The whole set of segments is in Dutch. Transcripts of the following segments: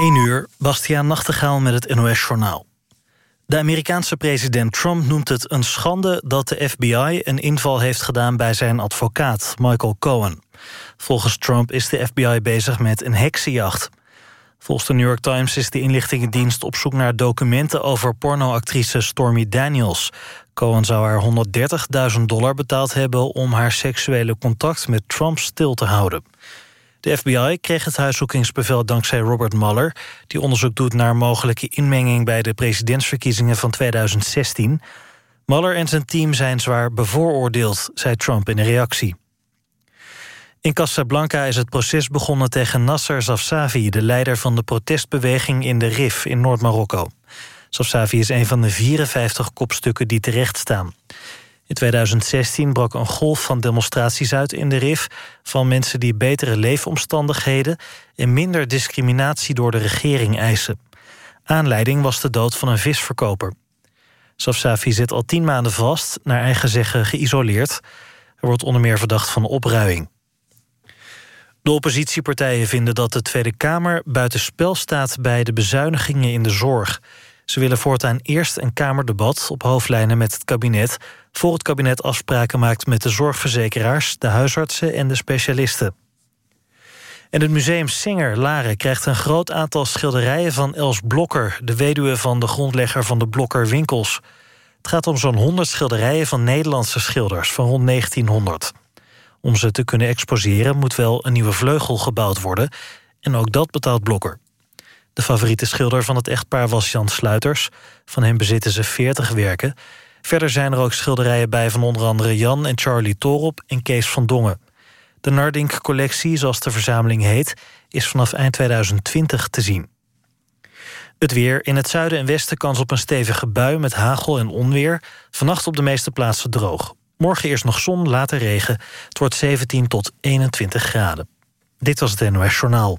1 uur, Bastiaan Nachtegaal met het NOS-journaal. De Amerikaanse president Trump noemt het een schande dat de FBI een inval heeft gedaan bij zijn advocaat, Michael Cohen. Volgens Trump is de FBI bezig met een heksenjacht. Volgens de New York Times is de inlichtingendienst op zoek naar documenten over pornoactrice Stormy Daniels. Cohen zou haar 130.000 dollar betaald hebben om haar seksuele contact met Trump stil te houden. De FBI kreeg het huiszoekingsbevel dankzij Robert Mueller... die onderzoek doet naar mogelijke inmenging... bij de presidentsverkiezingen van 2016. Mueller en zijn team zijn zwaar bevooroordeeld, zei Trump in een reactie. In Casablanca is het proces begonnen tegen Nasser Zafsavi... de leider van de protestbeweging in de Rif in Noord-Marokko. Zafsavi is een van de 54 kopstukken die terecht staan. In 2016 brak een golf van demonstraties uit in de RIF... van mensen die betere leefomstandigheden... en minder discriminatie door de regering eisen. Aanleiding was de dood van een visverkoper. Safsafi zit al tien maanden vast, naar eigen zeggen geïsoleerd. Er wordt onder meer verdacht van opruiing. De oppositiepartijen vinden dat de Tweede Kamer buitenspel staat... bij de bezuinigingen in de zorg... Ze willen voortaan eerst een Kamerdebat op hoofdlijnen met het kabinet... voor het kabinet afspraken maakt met de zorgverzekeraars... de huisartsen en de specialisten. En het museum Singer Laren krijgt een groot aantal schilderijen van Els Blokker... de weduwe van de grondlegger van de Blokker Winkels. Het gaat om zo'n 100 schilderijen van Nederlandse schilders van rond 1900. Om ze te kunnen exposeren moet wel een nieuwe vleugel gebouwd worden... en ook dat betaalt Blokker. De favoriete schilder van het echtpaar was Jan Sluiters. Van hem bezitten ze 40 werken. Verder zijn er ook schilderijen bij van onder andere Jan en Charlie Torop en Kees van Dongen. De Nardink-collectie, zoals de verzameling heet, is vanaf eind 2020 te zien. Het weer. In het zuiden en westen kans op een stevige bui met hagel en onweer. Vannacht op de meeste plaatsen droog. Morgen eerst nog zon, later regen. Het wordt 17 tot 21 graden. Dit was het NOS Journaal.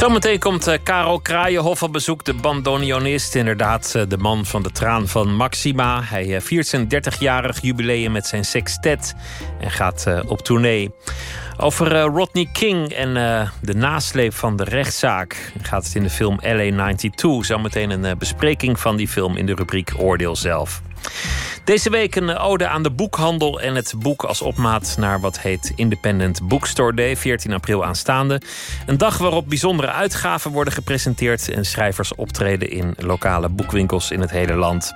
Zometeen komt uh, Karel Kraaienhof op bezoek, de bandoneonist. Inderdaad, uh, de man van de traan van Maxima. Hij uh, viert zijn 30-jarig jubileum met zijn sextet en gaat op tournee. Over Rodney King en de nasleep van de rechtszaak gaat het in de film LA92. Zometeen een bespreking van die film in de rubriek Oordeel zelf. Deze week een ode aan de boekhandel en het boek als opmaat naar wat heet Independent Bookstore Day, 14 april aanstaande. Een dag waarop bijzondere uitgaven worden gepresenteerd en schrijvers optreden in lokale boekwinkels in het hele land.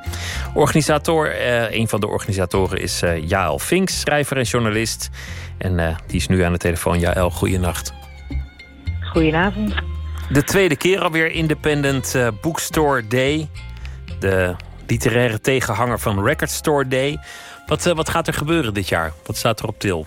Organisator, eh, een van de organisatoren is eh, Jael Finks, schrijver en journalist. En uh, die is nu aan de telefoon. Jael, goeienacht. Goedenavond. De tweede keer alweer Independent Bookstore Day. De literaire tegenhanger van Record Store Day. Wat, uh, wat gaat er gebeuren dit jaar? Wat staat er op til?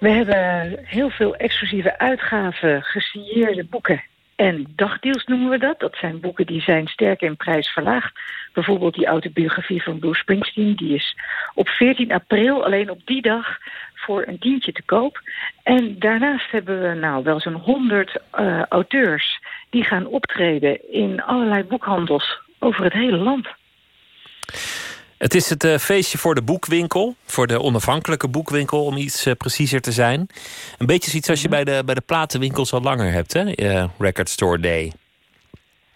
We hebben heel veel exclusieve uitgaven, gesigneerde boeken en dagdeals noemen we dat. Dat zijn boeken die zijn sterk in prijs verlaagd. Bijvoorbeeld die autobiografie van Bruce Springsteen. Die is op 14 april alleen op die dag voor een tientje te koop. En daarnaast hebben we nou wel zo'n 100 uh, auteurs... die gaan optreden in allerlei boekhandels over het hele land. Het is het uh, feestje voor de boekwinkel, voor de onafhankelijke boekwinkel, om iets uh, preciezer te zijn. Een beetje zoiets als je bij de, bij de platenwinkels al langer hebt, hè? Uh, Record Store Day.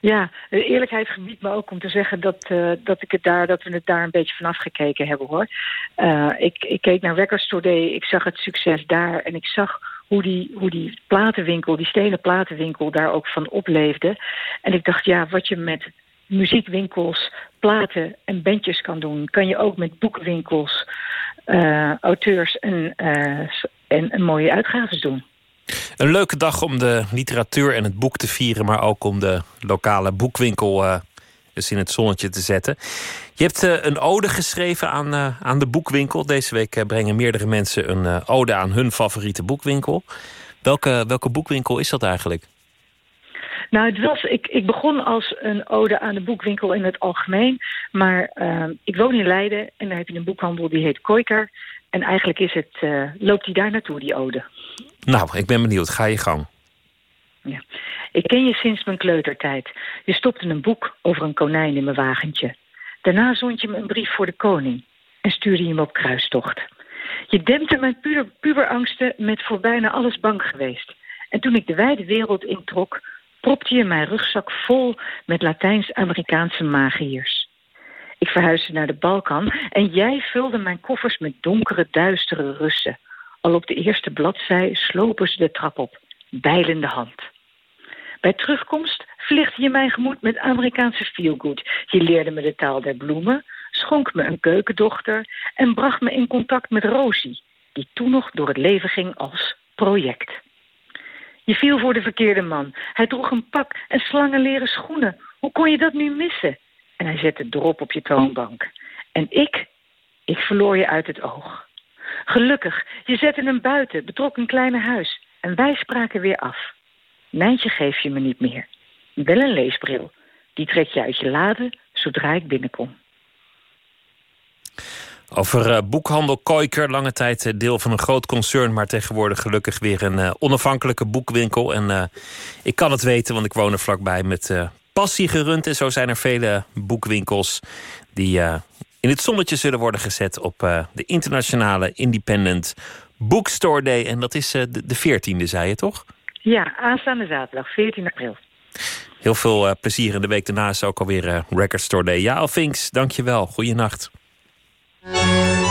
Ja, de eerlijkheid gebiedt me ook om te zeggen dat, dat, ik het daar, dat we het daar een beetje vanaf gekeken hebben hoor. ik, ik keek naar Record Store Day, ik zag het succes daar en ik zag hoe die, hoe die platenwinkel, die stenen platenwinkel daar ook van opleefde. En ik dacht, ja, wat je met muziekwinkels, platen en bandjes kan doen... kan je ook met boekwinkels, uh, auteurs en, uh, en, mooie uitgaves doen. Een leuke dag om de literatuur en het boek te vieren... maar ook om de lokale boekwinkel eens in het zonnetje te zetten. Je hebt een ode geschreven aan, aan de boekwinkel. Deze week brengen meerdere mensen een ode aan hun favoriete boekwinkel. Welke, welke boekwinkel is dat eigenlijk? Nou, het was, ik, ik begon als een ode aan de boekwinkel in het algemeen. Maar uh, ik woon in Leiden en daar heb je een boekhandel die heet Koikar. En eigenlijk is het, uh, loopt die daar naartoe, die ode. Nou, ik ben benieuwd. Ga je gang. Ja. Ik ken je sinds mijn kleutertijd. Je stopte een boek over een konijn in mijn wagentje. Daarna zond je me een brief voor de koning en stuurde je me op kruistocht. Je dempte mijn puber, puberangsten met voor bijna alles bang geweest. En toen ik de wijde wereld introk, propte je mijn rugzak vol met Latijns-Amerikaanse magiërs. Ik verhuisde naar de Balkan en jij vulde mijn koffers met donkere, duistere Russen. Al op de eerste bladzij slopen ze de trap op, bijlende hand. Bij terugkomst vliegde je mijn gemoed met Amerikaanse feelgood. Je leerde me de taal der bloemen, schonk me een keukendochter... en bracht me in contact met Rosie, die toen nog door het leven ging als project. Je viel voor de verkeerde man. Hij droeg een pak en slangenleren schoenen. Hoe kon je dat nu missen? En hij zette drop op je toonbank. En ik, ik verloor je uit het oog. Gelukkig, je zette hem buiten, betrok een kleine huis. En wij spraken weer af. Nijntje geef je me niet meer. Wel een leesbril. Die trek je uit je lade zodra ik binnenkom. Over uh, boekhandel Koiker, lange tijd uh, deel van een groot concern... maar tegenwoordig gelukkig weer een uh, onafhankelijke boekwinkel. En ik kan het weten, want ik woon er vlakbij met passie gerund. En zo zijn er vele boekwinkels die in het zonnetje zullen worden gezet... op de internationale Independent Bookstore Day. En dat is de, de 14e, zei je toch? Ja, aanstaande zaterdag, 14 april. Heel veel uh, plezier in de week daarna is ook alweer uh, Record Store Day. Ja, Alfinks, dankjewel. Goeienacht. Música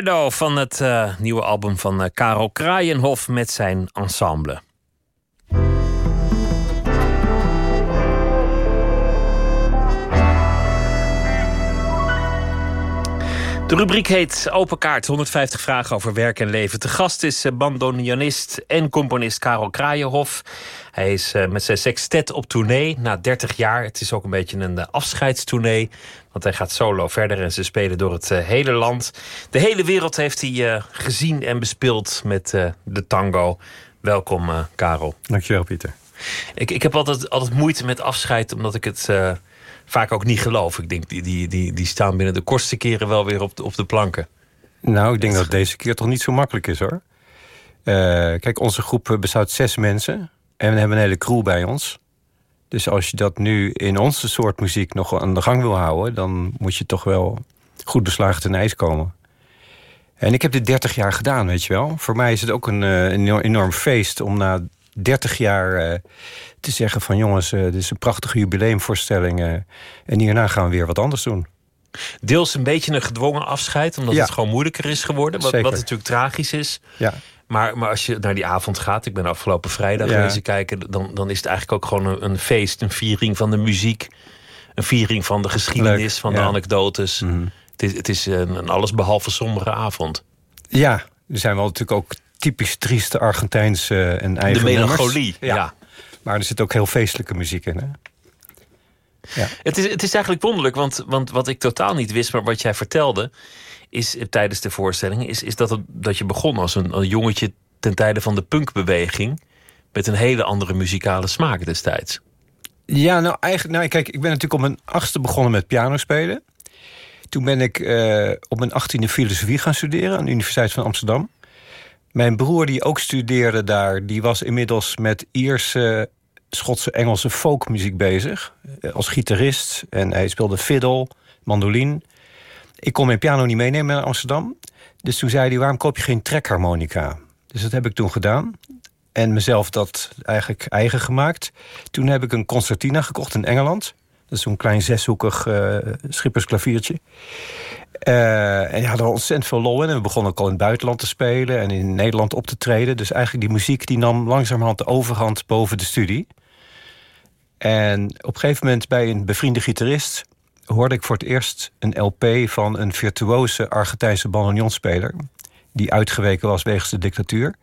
Recuerdo van het uh, nieuwe album van uh, Karel Kraaienhof met zijn ensemble. De rubriek heet Open Kaart, 150 vragen over werk en leven. Te gast is uh, bandoneonist en componist Karel Kraaienhof. Hij is met zijn sextet op tournee na 30 jaar. Het is ook een beetje een afscheidstournee. Want hij gaat solo verder en ze spelen door het hele land. De hele wereld heeft hij gezien en bespeeld met de tango. Welkom, Karel. Dankjewel, Pieter. Ik, ik heb altijd, altijd moeite met afscheid, omdat ik het vaak ook niet geloof. Ik denk, die, die, die, die staan binnen de kortste keren wel weer op de, op de planken. Nou, ik denk dat deze keer toch niet zo makkelijk is, hoor. kijk, onze groep bestaat zes mensen. En we hebben een hele crew bij ons. Dus als je dat nu in onze soort muziek nog aan de gang wil houden... dan moet je toch wel goed beslagen ten ijs komen. En ik heb dit 30 jaar gedaan, weet je wel. Voor mij is het ook een, eh, een enorm feest om na 30 jaar uh, te zeggen van... jongens, uh, dit is een prachtige jubileumvoorstelling... en hierna gaan we weer wat anders doen. Deels een beetje een gedwongen afscheid... omdat het gewoon moeilijker is geworden. Wat, wat natuurlijk tragisch is. Ja. Maar, maar als je naar die avond gaat, ik ben afgelopen vrijdag ja. geweest kijken, dan, dan is het eigenlijk ook gewoon een, een, feest, een viering van de muziek, een viering van de geschiedenis, van de anekdotes. Mhm. Het is, het is een, een allesbehalve sombere avond. Ja, er zijn wel natuurlijk ook typisch trieste Argentijnse en eigen De melancholie, ja. ja. Maar er zit ook heel feestelijke muziek in, hè? Ja. Het, is, het is eigenlijk wonderlijk, want, want wat ik totaal niet wist, maar wat jij vertelde, is eh, tijdens de voorstelling, is, is dat, het, dat je begon als een, een jongetje ten tijde van de punkbeweging. Met een hele andere muzikale smaak destijds. Ja, nou eigenlijk, nou kijk, ik ben natuurlijk op mijn achtste begonnen met piano spelen. Toen ben ik uh, op mijn achttiende filosofie gaan studeren aan de Universiteit van Amsterdam. Mijn broer, die ook studeerde daar, die was inmiddels met Ierse, Schotse, Engelse folkmuziek bezig. Eh, als gitarist. En hij speelde fiddle, mandoline. Ik kon mijn piano niet meenemen naar Amsterdam. Dus toen zei hij, waarom koop je geen trekharmonica? Dus dat heb ik toen gedaan. En mezelf dat eigenlijk eigen gemaakt. Toen heb ik een concertina gekocht in Engeland. Dat is zo'n klein zeshoekig uh, schippersklaviertje. Uh, en ja, hadden er ontzettend veel lol in. En we begonnen ook al in het buitenland te spelen... en in Nederland op te treden. Dus eigenlijk die muziek die nam langzamerhand de overhand boven de studie. En op een gegeven moment bij een bevriende gitarist hoorde ik voor het eerst een LP van een virtuoze Argentijnse bandoneonspeler... die uitgeweken was wegens de dictatuur...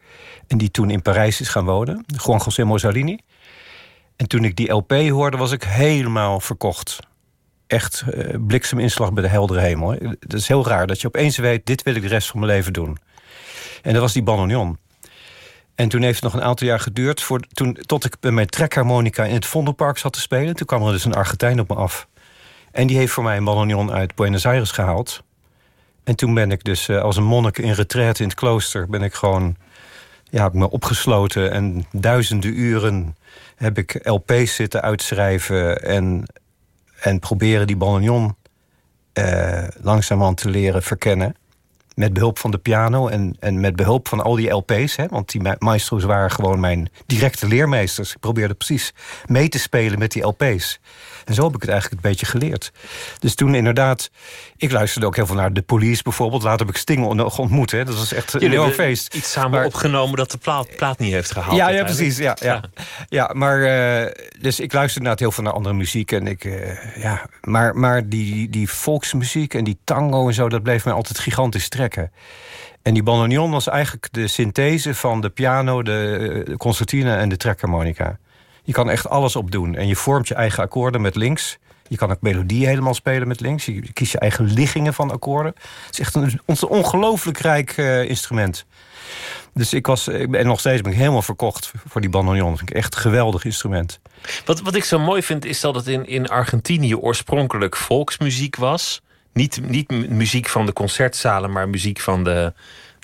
en die toen in Parijs is gaan wonen, Juan José Mozzolini. En toen ik die LP hoorde, was ik helemaal verkocht. Echt uh, blikseminslag bij de heldere hemel. Het is heel raar dat je opeens weet... dit wil ik de rest van mijn leven doen. En dat was die bandoneon. En toen heeft het nog een aantal jaar geduurd... Voor, toen, tot ik bij mijn trekharmonica in het Vondelpark zat te spelen. Toen kwam er dus een Argentijn op me af... En die heeft voor mij een bandoneon uit Buenos Aires gehaald. En toen ben ik dus uh, als een monnik in retraite in het klooster... ben ik gewoon, ja, ik me opgesloten en duizenden uren... heb ik LP's zitten uitschrijven en, en proberen die bandoneon... Uh, langzamerhand te leren verkennen. Met behulp van de piano en, en met behulp van al die LP's. Hè, want die maestro's waren gewoon mijn directe leermeesters. Ik probeerde precies mee te spelen met die LP's. En zo heb ik het eigenlijk een beetje geleerd. Dus toen inderdaad... Ik luisterde ook heel veel naar de police bijvoorbeeld. Later heb ik Sting nog ontmoet. Hè. Dat was echt een enorm feest. iets samen opgenomen dat de plaat, plaat niet heeft gehaald. Ja, ja precies. Ja, ja. ja maar uh, dus ik luisterde inderdaad heel veel naar andere muziek. En ik, uh, ja, maar maar die, die volksmuziek en die tango en zo... dat bleef mij altijd gigantisch trekken. En die bandoneon was eigenlijk de synthese van de piano, de concertina en de trekharmonica. Je kan echt alles op doen. En je vormt je eigen akkoorden met links. Je kan ook melodieën helemaal spelen met links. Je kiest je eigen liggingen van akkoorden. Het is echt een, ongelooflijk rijk uh, instrument. Dus ik was, en nog steeds ben ik helemaal verkocht voor die ik echt een geweldig instrument. Wat, wat ik zo mooi vind is dat het in, in Argentinië oorspronkelijk volksmuziek was. Niet, niet muziek van de concertzalen, maar muziek van de,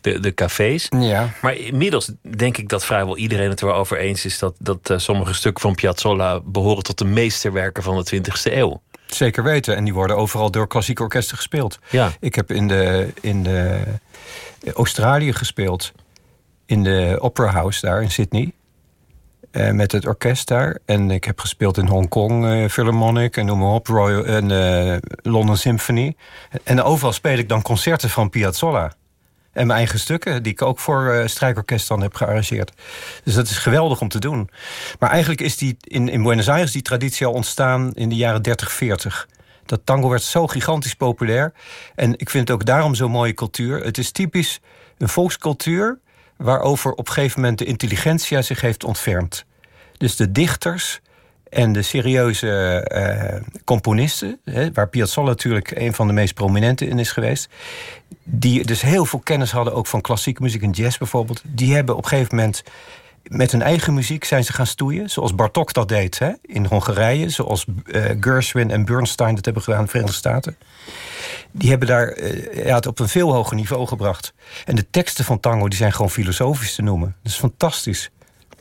de, de cafés. Ja. Maar inmiddels denk ik dat vrijwel iedereen het erover eens is... dat, dat uh, sommige stukken van Piazzolla behoren tot de meesterwerken van de 20e eeuw. Zeker weten. En die worden overal door klassieke orkesten gespeeld. Ja. Ik heb in de, in de Australië gespeeld. In de Opera House daar in Sydney. eh, met het orkest daar. En ik heb gespeeld in Hongkong, uh, Philharmonic en noem maar op, Royal, en uh, London Symphony. En overal speel ik dan concerten van Piazzolla. En mijn eigen stukken, die ik ook voor uh, strijkorkest dan heb gearrangeerd. Dus dat is geweldig om te doen. Maar eigenlijk is die in, in Buenos Aires die traditie al ontstaan in de jaren 30, 40. Dat tango werd zo gigantisch populair. En ik vind het ook daarom zo'n mooie cultuur. Het is typisch een volkscultuur waarover op een gegeven moment de intelligentia zich heeft ontfermd. Dus de dichters en de serieuze uh, componisten, hè, waar Piazzolla natuurlijk een van de meest prominente in is geweest, die dus heel veel kennis hadden ook van klassieke muziek en jazz bijvoorbeeld, die hebben op een gegeven moment met hun eigen muziek zijn ze gaan stoeien. Zoals Bartok dat deed hè, in Hongarije. Zoals uh, Gershwin en Bernstein dat hebben gedaan in de Verenigde Staten. Die hebben daar uh, ja, het op een veel hoger niveau gebracht. En de teksten van tango die zijn gewoon filosofisch te noemen. Dat is fantastisch.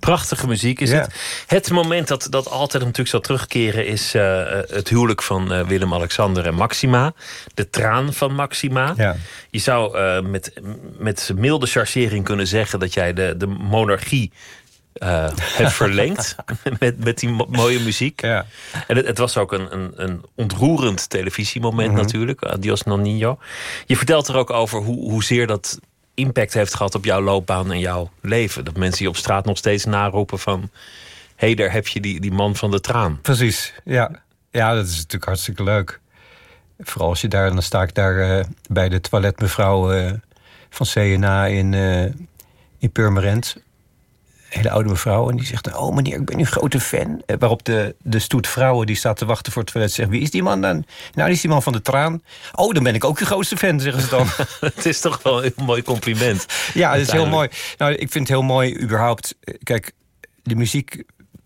Prachtige muziek is het. Het moment dat, dat altijd natuurlijk zal terugkeren... is uh, het huwelijk van uh, Willem-Alexander en Maxima. De traan van Maxima. Ja. Je zou uh, met, met milde chargering kunnen zeggen... dat jij de, de monarchie hebt verlengd met, met die mooie muziek. Ja. En het, het, was ook een, een, een ontroerend televisiemoment mm -hmm. natuurlijk. Adios Nonino. Je vertelt er ook over hoe, hoezeer dat impact heeft gehad op jouw loopbaan en jouw leven. Dat mensen je op straat nog steeds naroepen van... hé, hey, daar heb je die, die man van de traan. Precies, ja. Ja, dat is natuurlijk hartstikke leuk. Vooral als je daar, dan sta ik daar uh, bij de toiletmevrouw uh, van CNA in, uh, in Purmerend. Hele oude mevrouw. En die zegt, oh meneer, ik ben uw grote fan. Waarop de, de stoet vrouwen die staat te wachten voor het toilet zegt... wie is die man dan? Nou, die is die man van de traan. Oh, dan ben ik ook uw grootste fan, zeggen ze dan. het is toch wel een mooi compliment. Ja, het is heel mooi. Nou, ik vind het heel mooi überhaupt... Kijk, de muziek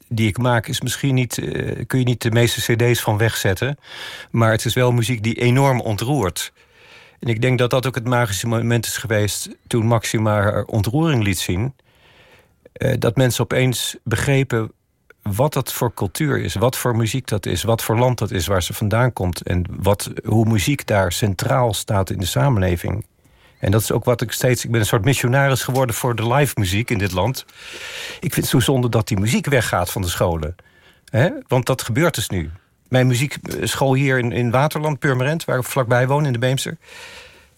die ik maak is misschien niet... Uh, kun je niet de meeste cd's van wegzetten. Maar het is wel muziek die enorm ontroert. En ik denk dat dat ook het magische moment is geweest... toen Maxima haar ontroering liet zien... Uh, dat mensen opeens begrepen wat dat voor cultuur is, wat voor muziek dat is, wat voor land dat is waar ze vandaan komt en wat, hoe muziek daar centraal staat in de samenleving. En dat is ook wat ik steeds. Ik ben een soort missionaris geworden voor de live muziek in dit land. Ik vind het zo zonde dat die muziek weggaat van de scholen. He? Want dat gebeurt dus nu. Mijn muziekschool hier in, in Waterland, Purmerend, waar ik vlakbij woon in de Beemster.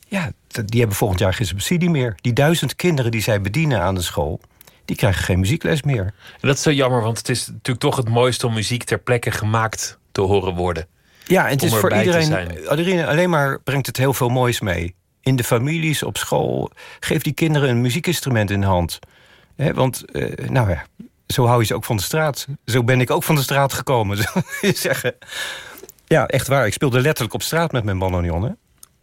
Ja, die hebben volgend jaar geen subsidie meer. Die duizend kinderen die zij bedienen aan de school die krijgen geen muziekles meer. En dat is zo jammer, want het is natuurlijk toch het mooiste om muziek ter plekke gemaakt te horen worden. Ja, en het is voor iedereen, alleen maar brengt het heel veel moois mee. In de families, op school. Geef die kinderen een muziekinstrument in de hand. He, want, uh, nou ja, zo hou je ze ook van de straat. Zo ben ik ook van de straat gekomen, zou je zeggen. Ja, echt waar. Ik speelde letterlijk op straat met mijn bandoneon, hè?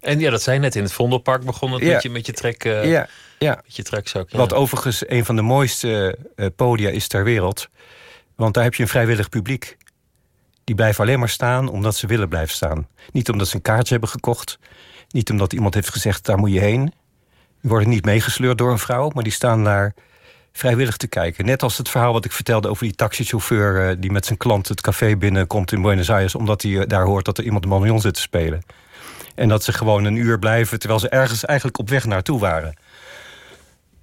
En ja, dat zei net in het Vondelpark begonnen ja. met, je, met je trek. Uh, ja, ja. Met je. Ja. Wat overigens een van de mooiste uh, podia is ter wereld. Want daar heb je een vrijwillig publiek. Die blijven alleen maar staan omdat ze willen blijven staan. Niet omdat ze een kaartje hebben gekocht. Niet omdat iemand heeft gezegd, daar moet je heen. Die worden niet meegesleurd door een vrouw, maar die staan daar vrijwillig te kijken. Net als het verhaal wat ik vertelde over die taxichauffeur... Uh, die met zijn klant het café binnenkomt in Buenos Aires... omdat hij daar hoort dat er iemand een banjon zit te spelen. En dat ze gewoon een uur blijven... terwijl ze ergens eigenlijk op weg naartoe waren.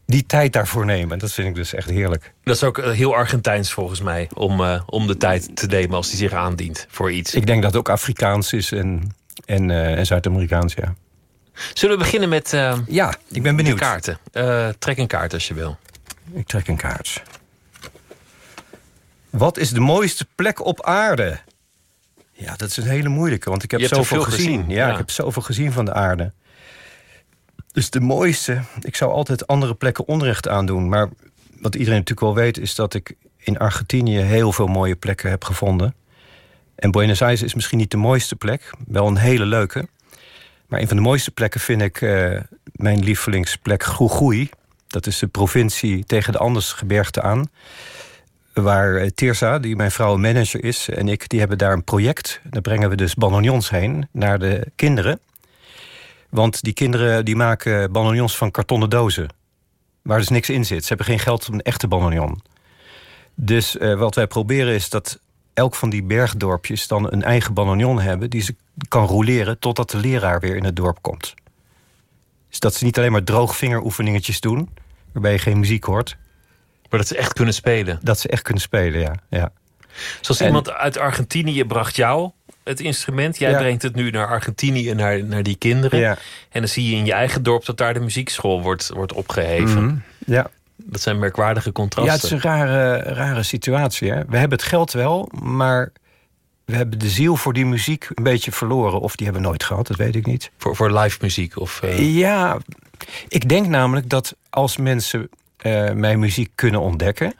Die tijd daarvoor nemen, dat vind ik dus echt heerlijk. Dat is ook heel Argentijns volgens mij... om, uh, om de tijd te nemen als die zich aandient voor iets. Ik denk dat het ook Afrikaans is en, en, uh, en Zuid-Amerikaans, ja. Zullen we beginnen met uh, ja, ik ben benieuwd. kaarten? trek een kaart als je wil. Ik trek een kaart. Wat is de mooiste plek op aarde? Ja, dat is een hele moeilijke, want ik heb zoveel gezien. gezien. Ja, ja, ik heb zoveel gezien van de aarde. Dus de mooiste, ik zou altijd andere plekken onrecht aandoen. Maar wat iedereen natuurlijk wel weet, is dat ik in Argentinië heel veel mooie plekken heb gevonden. En Buenos Aires is misschien niet de mooiste plek, wel een hele leuke. Maar een van de mooiste plekken vind ik uh, mijn lievelingsplek Jujuy. Dat is de provincie tegen de Andesgebergte aan waar Tirsa, die mijn vrouw manager is, en ik, die hebben daar een project. Daar brengen we dus bananions heen naar de kinderen. Want die kinderen die maken bananions van kartonnen dozen. Waar dus niks in zit. Ze hebben geen geld om een echte bananion. Dus uh, wat wij proberen is dat elk van die bergdorpjes dan een eigen bananion hebben... die ze kan roleren totdat de leraar weer in het dorp komt. Dus dat ze niet alleen maar droogvingeroefeningetjes doen... waarbij je geen muziek hoort... Maar dat ze echt kunnen spelen. Dat ze echt kunnen spelen, ja. ja. Zoals En- iemand uit Argentinië bracht jou het instrument. Jij Ja. brengt het nu naar Argentinië, naar, naar die kinderen. Ja. En dan zie je in je eigen dorp dat daar de muziekschool wordt, wordt opgeheven. Mhm. ja. Dat zijn merkwaardige contrasten. Ja, het is een rare, rare situatie. Hè? We hebben het geld wel, maar we hebben de ziel voor die muziek een beetje verloren. Of die hebben we nooit gehad, dat weet ik niet. Voor, voor live muziek. Of, eh, Ja, ik denk namelijk dat als mensen eh, mijn muziek kunnen ontdekken...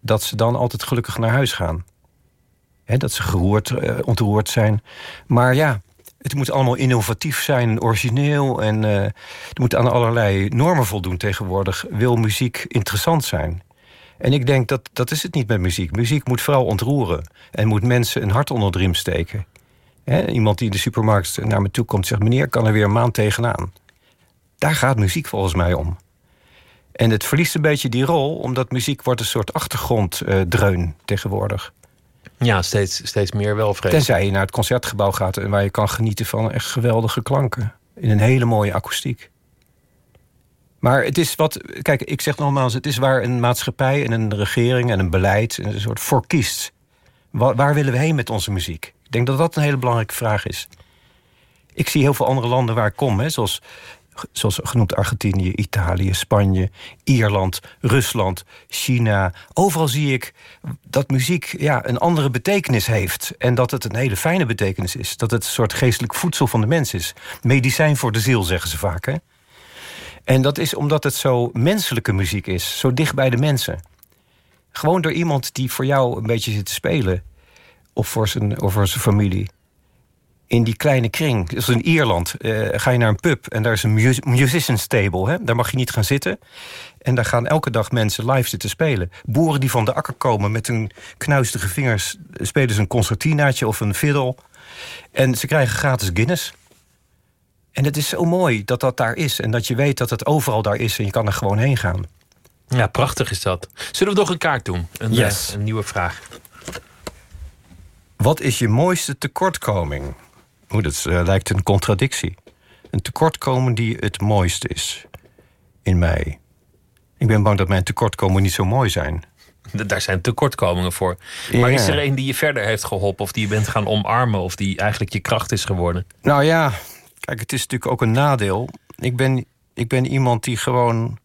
dat ze dan altijd gelukkig naar huis gaan. Hè, dat ze geroerd, eh, ontroerd zijn. Maar ja, het moet allemaal innovatief zijn, origineel... en eh het moet aan allerlei normen voldoen tegenwoordig. Wil muziek interessant zijn? En ik denk dat dat is het niet met muziek. Muziek moet vooral ontroeren. En moet mensen een hart onder de riem steken. Iemand die in de supermarkt naar me toe komt zegt... meneer, kan er weer een maand tegenaan? Daar gaat muziek volgens mij om. En het verliest een beetje die rol... omdat muziek wordt een soort achtergronddreun tegenwoordig. ja, steeds, steeds meer wel vrees. Tenzij je naar het concertgebouw gaat... en waar je kan genieten van echt geweldige klanken. In een hele mooie akoestiek. Maar het is wat... Kijk, ik zeg nogmaals... het is waar een maatschappij en een regering en een beleid... een soort voor kiest. Wa- waar willen we heen met onze muziek? Ik denk dat dat een hele belangrijke vraag is. Ik zie heel veel andere landen waar ik kom... Hè, zoals, zoals genoemd Argentinië, Italië, Spanje, Ierland, Rusland, China. Overal zie ik dat muziek ja, een andere betekenis heeft. En dat het een hele fijne betekenis is. Dat het een soort geestelijk voedsel van de mens is. Medicijn voor de ziel, zeggen ze vaak. Hè? En dat is omdat het zo menselijke muziek is. Zo dicht bij de mensen. Gewoon door iemand die voor jou een beetje zit te spelen. Of voor zijn, of voor zijn familie. In die kleine kring. Dus in Ierland eh, ga je naar een pub en daar is een mu- musicians table. Hè? Daar mag je niet gaan zitten. En daar gaan elke dag mensen live zitten spelen. Boeren die van de akker komen met hun knuistige vingers... spelen ze een concertinaatje of een fiddle. En ze krijgen gratis Guinness. En het is zo mooi dat dat daar is. En dat je weet dat het overal daar is en je kan er gewoon heen gaan. Ja, prachtig is dat. Zullen we nog een kaart doen? Een, Yes. eh, een nieuwe vraag. Wat is je mooiste tekortkoming? Oeh, dat eh, lijkt een contradictie. Een tekortkoming die het mooiste is in mij. Ik ben bang dat mijn tekortkomingen niet zo mooi zijn. Daar zijn tekortkomingen voor. Maar Ja. is er een die je verder heeft geholpen? Of die je bent gaan omarmen? Of die eigenlijk je kracht is geworden? Nou ja, kijk, het is natuurlijk ook een nadeel. Ik ben, ik ben iemand die gewoon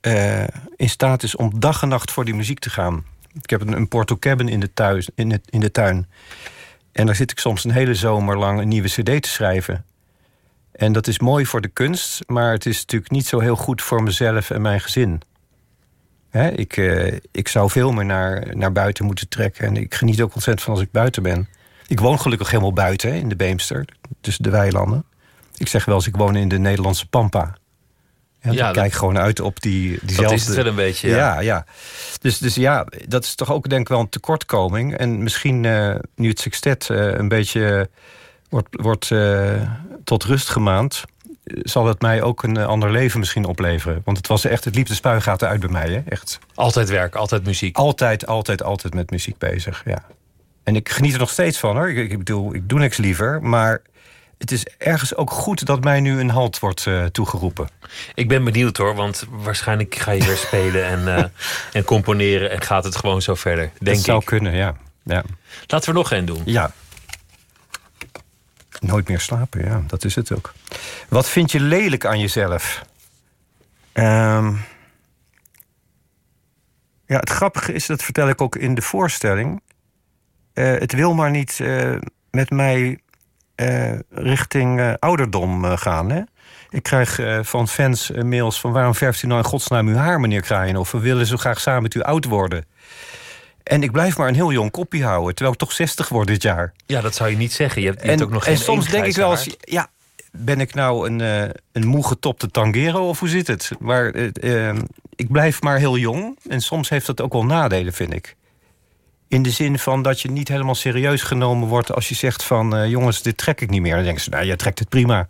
eh, in staat is om dag en nacht voor die muziek te gaan. Ik heb een, een Porto Cabin in de, thuis, in, het, in de tuin. En daar zit ik soms een hele zomer lang een nieuwe cd te schrijven. En dat is mooi voor de kunst, maar het is natuurlijk niet zo heel goed voor mezelf en mijn gezin. Hè, ik, eh, ik zou veel meer naar, naar buiten moeten trekken. En ik geniet ook ontzettend van als ik buiten ben. Ik woon gelukkig helemaal buiten, in de Beemster, tussen de weilanden. Ik zeg wel eens, ik woon in de Nederlandse Pampa. Ja, Ja, dat- kijk gewoon uit op die, diezelfde... Dat is het wel een beetje. Ja. Ja, ja. Dus, dus ja, dat is toch ook denk ik wel een tekortkoming. En misschien eh, nu het sextet eh, een beetje wordt, wordt eh, tot rust gemaand... zal het mij ook een ander leven misschien opleveren. Want het was echt, het liep de spuigaten uit bij mij. Hè? Echt Altijd werk, altijd muziek. altijd, altijd, altijd met muziek bezig, ja. En ik geniet er nog steeds van, hoor. Ik, ik bedoel, ik doe niks liever, maar... Het is ergens ook goed dat mij nu een halt wordt eh, toegeroepen. Ik ben benieuwd hoor, want waarschijnlijk ga je weer spelen en, eh, en componeren en gaat het gewoon zo verder. Denk dat zou ik. kunnen, ja. ja. Laten we nog één doen. Ja. Nooit meer slapen, ja, dat is het ook. Wat vind je lelijk aan jezelf? Ehm, ja, het grappige is, dat vertel ik ook in de voorstelling. eh, het wil maar niet eh, met mij richting eh, ouderdom eh, gaan. Hè? Ik krijg eh, van fans eh, mails van... waarom verft u nou in godsnaam uw haar, meneer Kraaien? Of we willen zo graag samen met u oud worden. En ik blijf maar een heel jong kopje houden... terwijl ik toch 60 word dit jaar. Ja, dat zou je niet zeggen. Je hebt, je hebt En, ook nog en geen soms één denk ik wel eens... ja, ben ik nou een, eh, een moe getopte tangero of hoe zit het? Maar eh, eh, ik blijf maar heel jong. En soms heeft dat ook wel nadelen, vind ik. In de zin van dat je niet helemaal serieus genomen wordt... als je zegt van, eh, jongens, dit trek ik niet meer. Dan denken ze, nou, jij trekt het prima.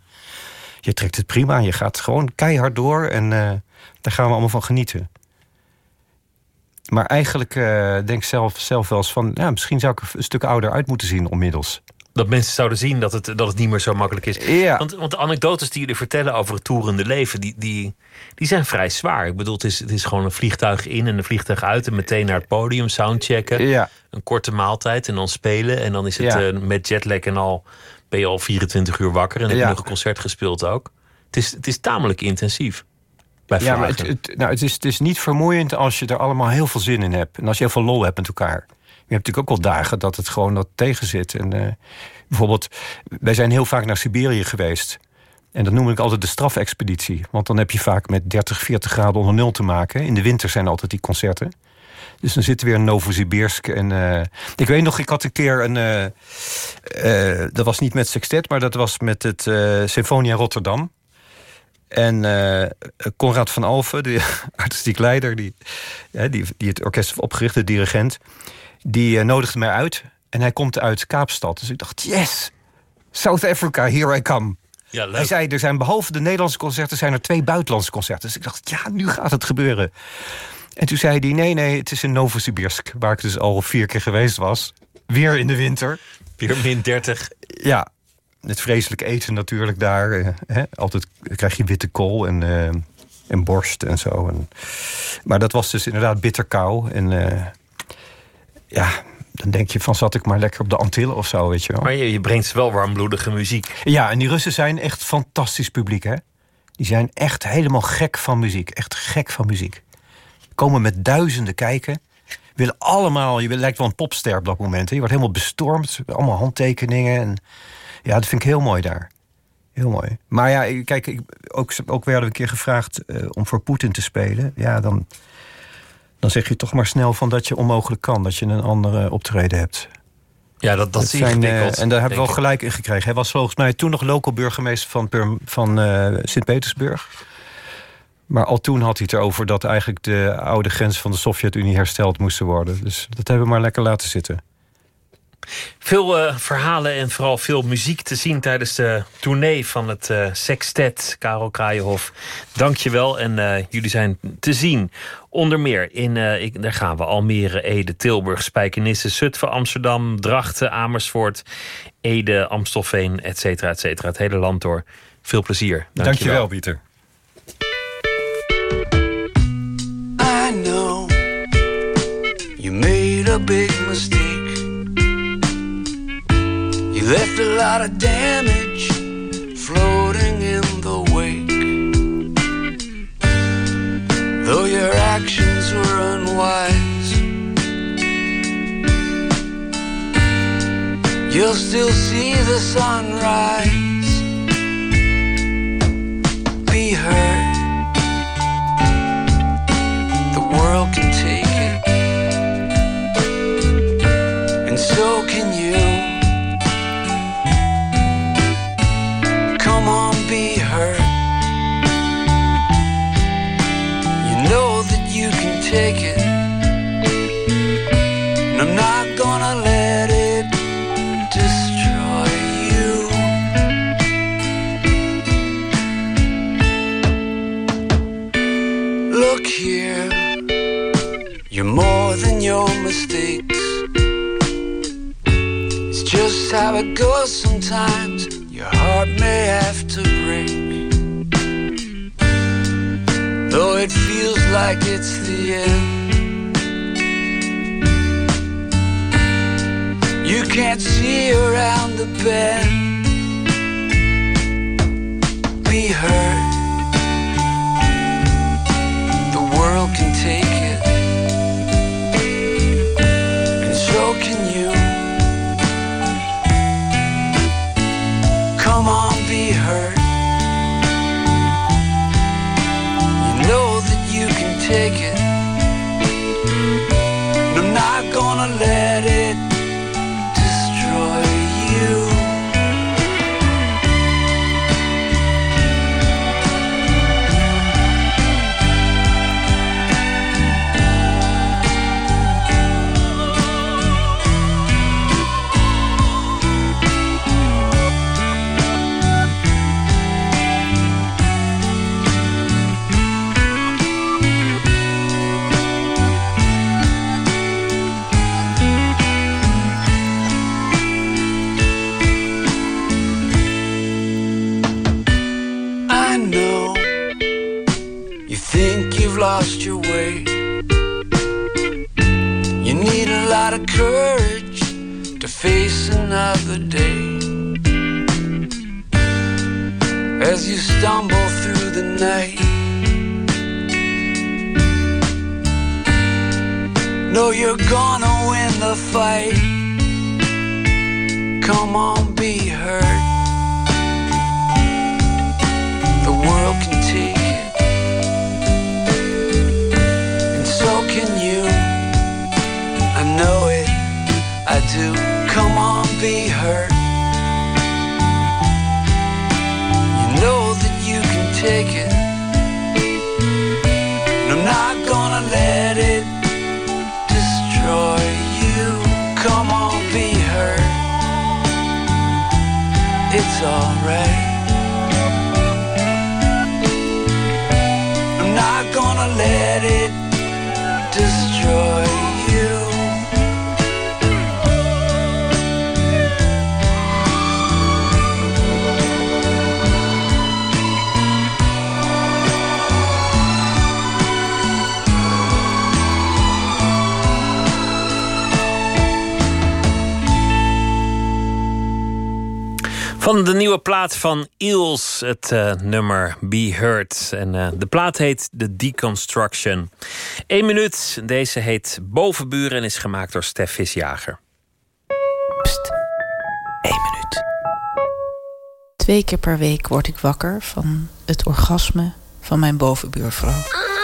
Je trekt het prima, je gaat gewoon keihard door... en eh, daar gaan we allemaal van genieten. Maar eigenlijk eh, denk ik zelf, zelf wel eens van... Ja, misschien zou ik er een stuk ouder uit moeten zien onmiddels. Dat mensen zouden zien dat het, dat het niet meer zo makkelijk is. Ja. Want, want de anekdotes die jullie vertellen over het toerende leven, die, die, die zijn vrij zwaar. Ik bedoel, het is, het is gewoon een vliegtuig in en een vliegtuig uit en meteen naar het podium, soundchecken. Ja. Een korte maaltijd en dan spelen. En dan is het Ja. eh, met jetlag en al ben je al 24 uur wakker en heb je nog een concert gespeeld ook. Het is, het is tamelijk intensief. Bij Ja, maar het, het, nou, het, is, het is niet vermoeiend als je er allemaal heel veel zin in hebt. En als je heel veel lol hebt met elkaar. Je hebt natuurlijk ook wel dagen dat het gewoon dat tegen zit. En, eh, bijvoorbeeld, wij zijn heel vaak naar Siberië geweest. En dat noem ik altijd de strafexpeditie. Want dan heb je vaak met 30, 40 graden onder nul te maken. In de winter zijn altijd die concerten. Dus dan zitten we weer in Novosibirsk. En, eh, ik weet nog, ik had een keer een... eh, dat was niet met Sextet, maar dat was met het Symfonia Rotterdam. En eh Conrad van Alphen, de artistiek leider... Die, die, die het orkest heeft opgericht, de dirigent... die eh, nodigde mij uit. En hij komt uit Kaapstad. Dus ik dacht, yes! South Africa, here I come. ja. Hij zei, er zijn behalve de Nederlandse concerten... zijn er twee buitenlandse concerten. Dus ik dacht, ja, nu gaat het gebeuren. En toen zei hij, nee, nee, het is in Novosibirsk... waar ik dus al vier keer geweest was. Weer in de winter. Weer min 30. Ja, het vreselijk eten natuurlijk daar. eh, hè? Altijd krijg je witte kool en, eh, en borst en zo. En, maar dat was dus inderdaad bitter kou. En ja, dan denk je van zat ik maar lekker op de Antillen of zo, weet je wel. Maar je, je brengt wel warmbloedige muziek. Ja, en die Russen zijn echt fantastisch publiek, hè? Die zijn echt helemaal gek van muziek. Echt gek van muziek. Komen met duizenden kijken. Willen allemaal, je lijkt wel een popster op dat moment. Hè? Je wordt helemaal bestormd. Allemaal handtekeningen. En, ja, dat vind ik heel mooi daar. Heel mooi. Maar ja, kijk, ik, ook, ook werden we een keer gevraagd eh, om voor Poetin te spelen. Ja, dan, dan zeg je toch maar snel van dat je onmogelijk kan. Dat je een andere optreden hebt. Ja, dat, dat is Het zijn, eh, en daar hebben we wel ik. gelijk in gekregen. Hij was volgens mij toen nog local burgemeester van, van eh, Sint-Petersburg. Maar al toen had hij het erover dat eigenlijk de oude grenzen van de Sovjet-Unie hersteld moesten worden. Dus dat hebben we maar lekker laten zitten. Veel eh, verhalen en vooral veel muziek te zien tijdens de tournee van het eh, Sextet. Karel Kraaienhof, dank je wel. En eh, jullie zijn te zien onder meer in, eh, ik, daar gaan we, Almere, Ede, Tilburg, Spijkenisse, Zutphen, Amsterdam, Drachten, Amersfoort, Ede, Amstelveen, et cetera, et cetera. Het hele land door. Veel plezier. Dank, Dank je wel, Pieter. I know you made a big left a lot of damage floating in the wake. Though your actions were unwise, you'll still see the sunrise. Be heard. Lost your way. You need a lot of courage to face another day. As you stumble through the night, know you're gonna win the fight. Come on, be heard. Do. Come on, be hurt. You know that you can take it. And I'm not gonna let it destroy you. Come on, be heard. It's alright. Van de nieuwe plaat van Eels, het eh, nummer Be Heard. En eh, de plaat heet The Deconstruction. Eén minuut, deze heet Bovenburen en is gemaakt door Stef Visjager. Pst, minuut. Twee keer per week word ik wakker van het orgasme van mijn bovenbuurvrouw.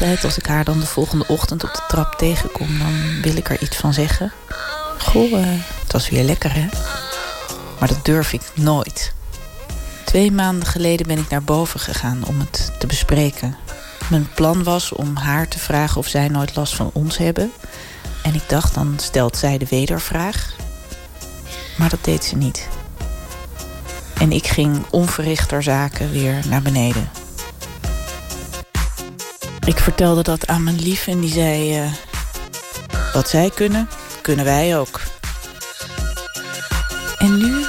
Als ik haar dan de volgende ochtend op de trap tegenkom... dan wil ik er iets van zeggen. Goh, eh, het was weer lekker, hè? Maar dat durf ik nooit. Twee maanden geleden ben ik naar boven gegaan om het te bespreken. Mijn plan was om haar te vragen of zij nooit last van ons hebben. En ik dacht, dan stelt zij de wedervraag. Maar dat deed ze niet. En ik ging onverrichter zaken weer naar beneden. Ik vertelde dat aan mijn lief en die zei... eh, wat zij kunnen, kunnen wij ook. En nu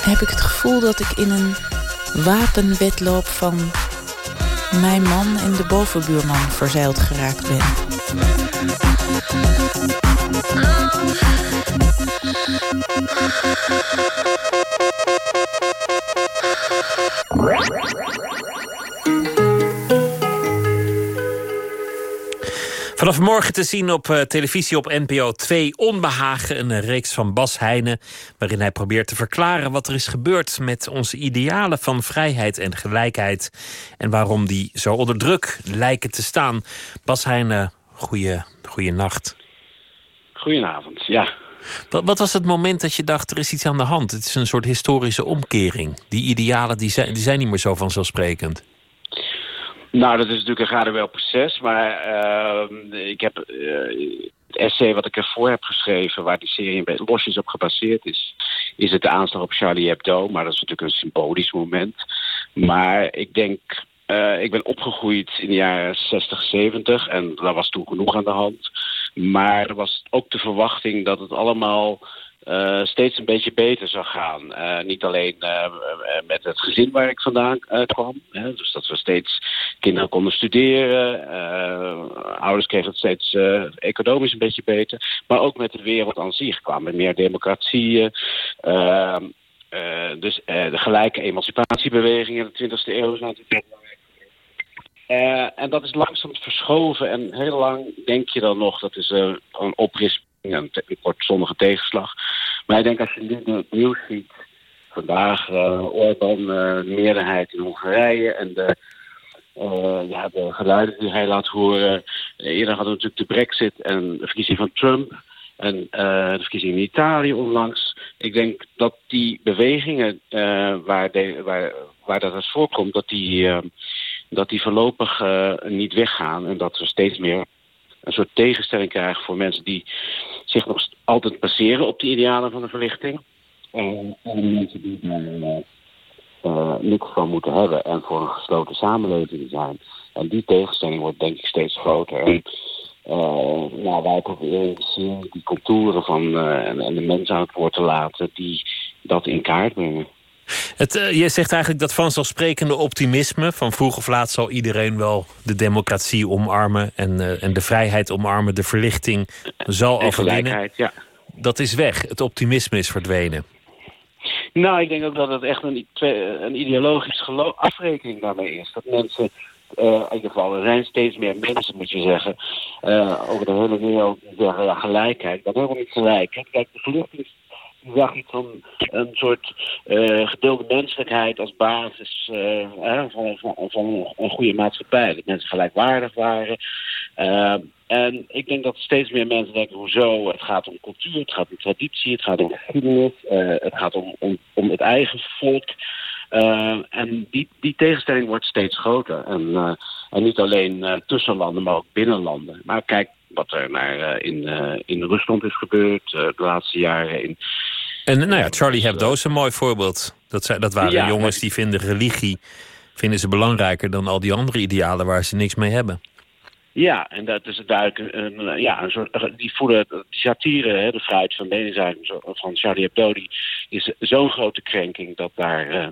heb ik het gevoel dat ik in een wapenwedloop van mijn man en de bovenbuurman verzeild geraakt ben. Vanaf morgen te zien op eh, televisie op NPO 2 Onbehagen, een reeks van Bas Heijnen, waarin hij probeert te verklaren wat er is gebeurd met onze idealen van vrijheid en gelijkheid en waarom die zo onder druk lijken te staan. Bas Heijnen, goeie, goeie nacht. Goedenavond, ja. Wat, wat was het moment dat je dacht, er is iets aan de hand? Het is een soort historische omkering. Die idealen die zijn, die zijn niet meer zo vanzelfsprekend. Nou, dat is natuurlijk een gradueel proces, maar uh, ik heb uh, het essay wat ik ervoor heb geschreven, waar die serie een beetje losjes op gebaseerd is, is het de aanslag op Charlie Hebdo, maar dat is natuurlijk een symbolisch moment. Maar ik denk, uh, ik ben opgegroeid in de jaren 60, 70 en daar was toen genoeg aan de hand. Maar er was ook de verwachting dat het allemaal uh, steeds een beetje beter zou gaan. Uh, niet alleen uh, met het gezin waar ik vandaan kwam. Hè, dus dat we steeds kinderen konden studeren. ouders kregen het steeds economisch een beetje beter. Maar ook met de wereld aan zich kwamen meer democratie. dus de gelijke emancipatiebeweging in de 20e eeuw is natuurlijk uh, en dat is langzaam verschoven en heel lang denk je dan nog dat is uh, een oprisping, een, een kortzondige tegenslag. Maar ik denk als je nu het nieuws ziet, vandaag uh, Orbán de meerderheid in Hongarije en de, ja, de geluiden die hij laat horen. eerder hadden we natuurlijk de brexit en de verkiezing van Trump. En de verkiezingen in Italië onlangs. Ik denk dat die bewegingen waar, waar, waar dat het voorkomt, dat die, dat die voorlopig niet weggaan. En dat we steeds meer een soort tegenstelling krijgen voor mensen die zich nog altijd baseren op de idealen van de verlichting. En, en mensen die daar niks van moeten hebben en voor een gesloten samenleving zijn. En die tegenstelling wordt denk ik steeds groter. En, nou, wij proberen die contouren van en, en, de mens aan het woord te laten die dat in kaart brengen. Het, uh, je zegt eigenlijk dat vanzelfsprekende optimisme... van vroeg of laat zal iedereen wel de democratie omarmen... en, uh, en de vrijheid omarmen, de verlichting zal overwinnen. Ja. Dat is weg, het optimisme is verdwenen. Nou, ik denk ook dat het echt een, een ideologisch afrekening daarmee is. Dat mensen uh, in ieder geval, er zijn steeds meer mensen, moet je zeggen, uh, over de hele wereld die zeggen, ja, gelijkheid. Dat helemaal niet gelijk. Kijk, de verlichting zag iets van een soort uh, gedeelde menselijkheid als basis uh, van, van, van, een goede maatschappij. Dat mensen gelijkwaardig waren. Uh, en ik denk dat steeds meer mensen denken, hoezo? Het gaat om cultuur, het gaat om traditie, het gaat om geschiedenis, het gaat om, om, om het eigen volk. En die, die tegenstelling wordt steeds groter. En, en niet alleen tussen landen, maar ook binnen landen. Maar kijk wat er naar, in, in Rusland is gebeurd de laatste jaren. In, en nou ja, Charlie Hebdo is een mooi voorbeeld. Dat, zijn, dat waren ja, jongens die vinden religie vinden ze belangrijker dan al die andere idealen waar ze niks mee hebben. Ja, en dat is duidelijk een, ja, een soort, die voelen die satire, hè, de vrijheid van meningsuiting van Charlie Hebdo, die is zo'n grote krenking dat daar uh,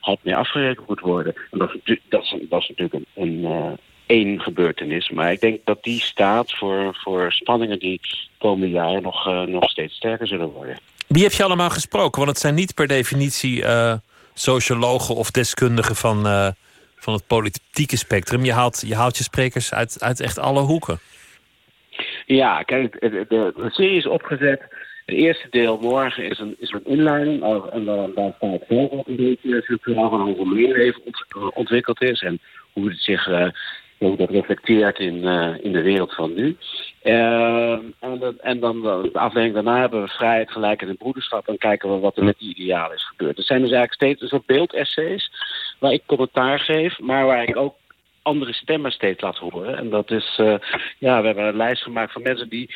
hard mee afgerekend moet worden. En dat, dat, is, dat is natuurlijk een, een uh, één gebeurtenis, maar ik denk dat die staat voor, voor spanningen die komende jaren nog, uh, nog steeds sterker zullen worden. Wie heb je allemaal gesproken? Want het zijn niet per definitie sociologen of deskundigen van van het politieke spectrum. Je haalt je, je sprekers uit, uit echt alle hoeken. Ja, kijk, de, de, serie is opgezet. Het eerste deel morgen is een, is een inleiding. En dan, daar staat heel wat een beetje centraal van hoe mijn leven ontwikkeld is. En hoe het zich hoe dat reflecteert in, uh, in de wereld van nu. Uh, en, en, dan de afdeling daarna hebben we vrijheid, gelijkheid en broederschap. En kijken we wat er met die idealen is gebeurd. Er zijn dus eigenlijk steeds een soort beeldessays waar ik commentaar geef, maar waar ik ook andere stemmen steeds laat horen. En dat is, ja, we hebben een lijst gemaakt van mensen die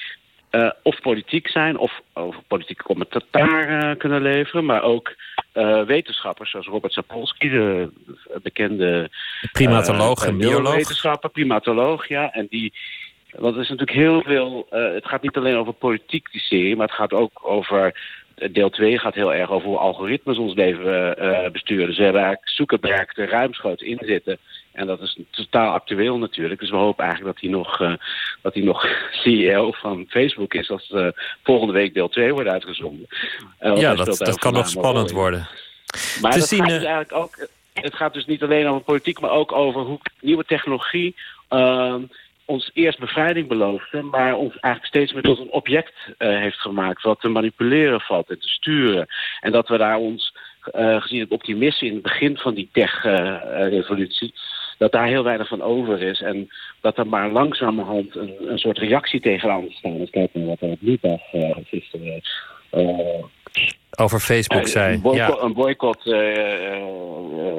uh, of politiek zijn of over politieke commentaar uh, kunnen leveren, maar ook uh, wetenschappers zoals Robert Sapolsky, de bekende primatoloog en bioloog. Wetenschapper, primatoloog, ja, en die. Want er is natuurlijk heel veel. het gaat niet alleen over politiek, die serie, maar het gaat ook over deel 2 gaat heel erg over hoe algoritmes ons leven uh, besturen. Dus we hebben eigenlijk Zuckerberg er ruimschoots in zitten. En dat is totaal actueel natuurlijk. Dus we hopen eigenlijk dat hij nog, uh, dat hij nog CEO van Facebook is... als uh, volgende week deel 2 wordt uitgezonden. ja, dat, dat kan nog spannend worden. Maar dat zien, gaat dus eigenlijk ook... Het gaat dus niet alleen over politiek, maar ook over hoe nieuwe technologie... Uh, ons eerst bevrijding beloofde, maar ons eigenlijk steeds meer tot een object uh, heeft gemaakt... wat te manipuleren valt en te sturen. En dat we daar ons, uh, gezien het optimisme in het begin van die tech-revolutie... dat daar heel weinig van over is. En dat er maar langzamerhand een, een soort reactie tegenaan staan. Dus kijk naar wat er op Nieuwdag uh, gisteren... over Facebook zei. Een boycott. ja. Een boycott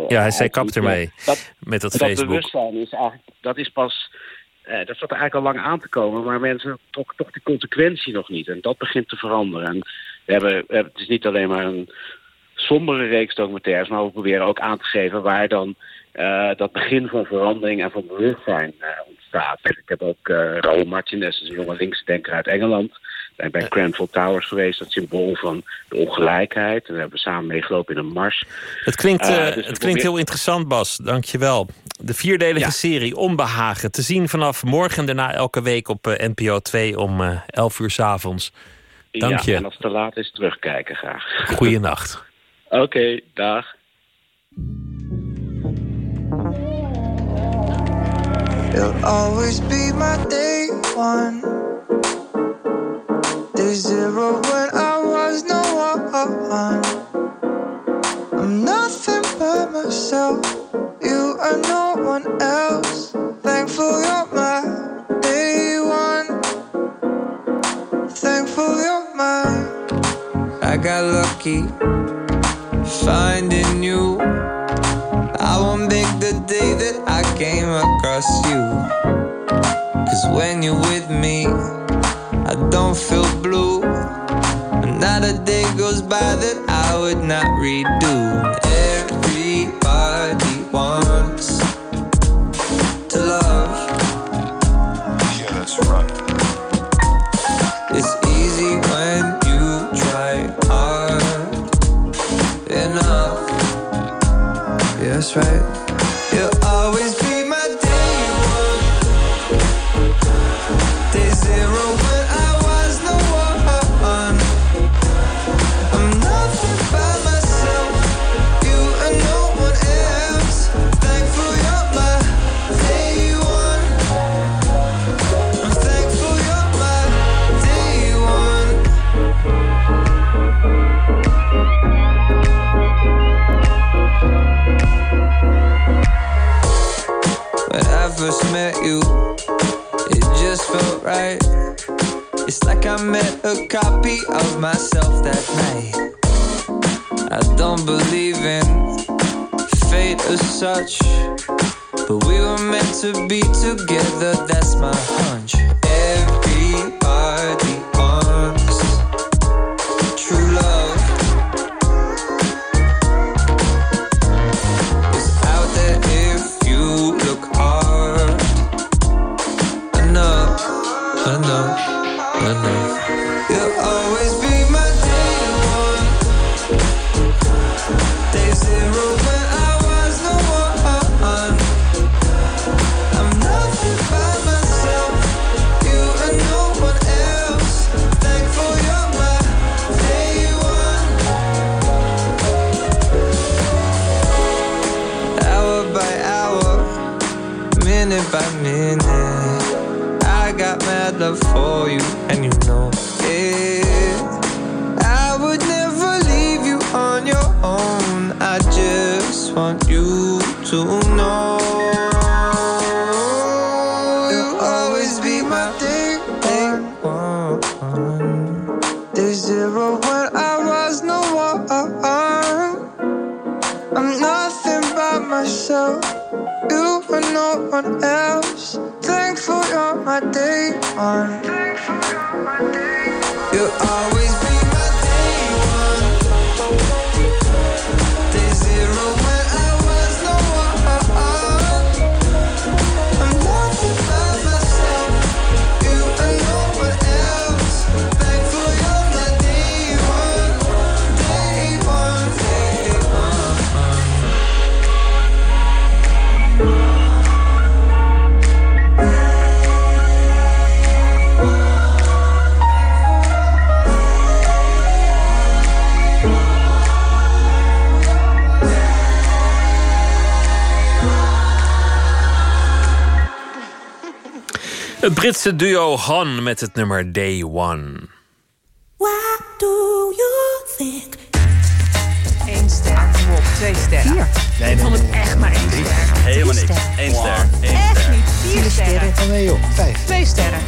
ja, hij zei kap ermee. Dat, met dat, dat Facebook. bewustzijn is eigenlijk, dat is pas dat zat er eigenlijk al lang aan te komen, maar mensen toch, toch de consequentie nog niet. En dat begint te veranderen. En we hebben, we hebben, het is niet alleen maar een sombere reeks documentaires, maar we proberen ook aan te geven waar dan uh, dat begin van verandering en van bewustzijn uh, ontstaat. Ik heb ook uh, Raoul Martinez, een jonge linksdenker uit Engeland. Bij Grenfell Towers geweest, dat symbool van de ongelijkheid. En daar hebben we samen meegelopen in een mars. Het klinkt, dus het klinkt heel interessant, Bas. Dankjewel. De vierdelige ja. serie Onbehagen. Te zien vanaf morgen en daarna elke week op NPO 2 om uh, 11 uur s avonds. Dank ja, je. en als het te laat is, terugkijken graag. Goeienacht. Oké, okay, dag. You'll always be my day one. Day zero when I was no one. I'm nothing but myself. You are no one else. Thankful you're my day one. Thankful you're mine. I got lucky finding across you. Cause when you're with me, I don't feel blue. And not a day goes by that I would not redo. Everybody minute by minute. I got mad love for you, to know. You'll always be my day, one. Day zero when I was no one. I'm nothing by myself. You and no one else. Thankful you're my day one. Always be Het Britse duo Han met het nummer Day One. What do you think? Eén ster. Kom op, twee sterren. Nee, ik vond het echt maar één ster. Helemaal niks. Eén ster. Eén Echt ster. niet. Vier sterren. nee joh, vijf. Twee sterren.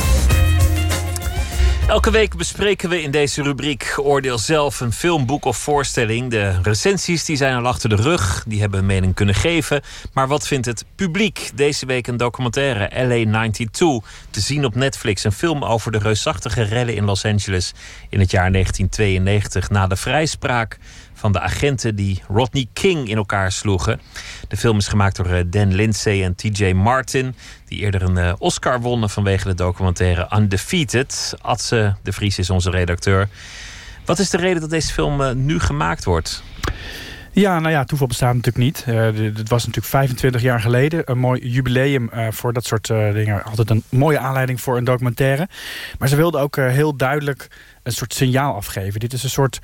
Elke week bespreken we in deze rubriek Oordeel zelf een film, boek of voorstelling. De recensies die zijn al achter de rug, die hebben een mening kunnen geven. Maar wat vindt het publiek? Deze week een documentaire, LA92, te zien op Netflix. Een film over de reusachtige rellen in Los Angeles in het jaar 1992... na de vrijspraak van de agenten die Rodney King in elkaar sloegen. De film is gemaakt door eh, Dan Lindsay en TJ Martin... die eerder een eh, Oscar wonnen vanwege de documentaire Undefeated. Adse de Vries is onze redacteur. Wat is de reden dat deze film eh, nu gemaakt wordt? Ja, nou ja, toeval bestaat natuurlijk niet. Dit was natuurlijk 25 jaar geleden. Een mooi jubileum voor dat soort dingen. Altijd een mooie aanleiding voor een documentaire. Maar ze wilden ook heel duidelijk een soort signaal afgeven. Dit is een soort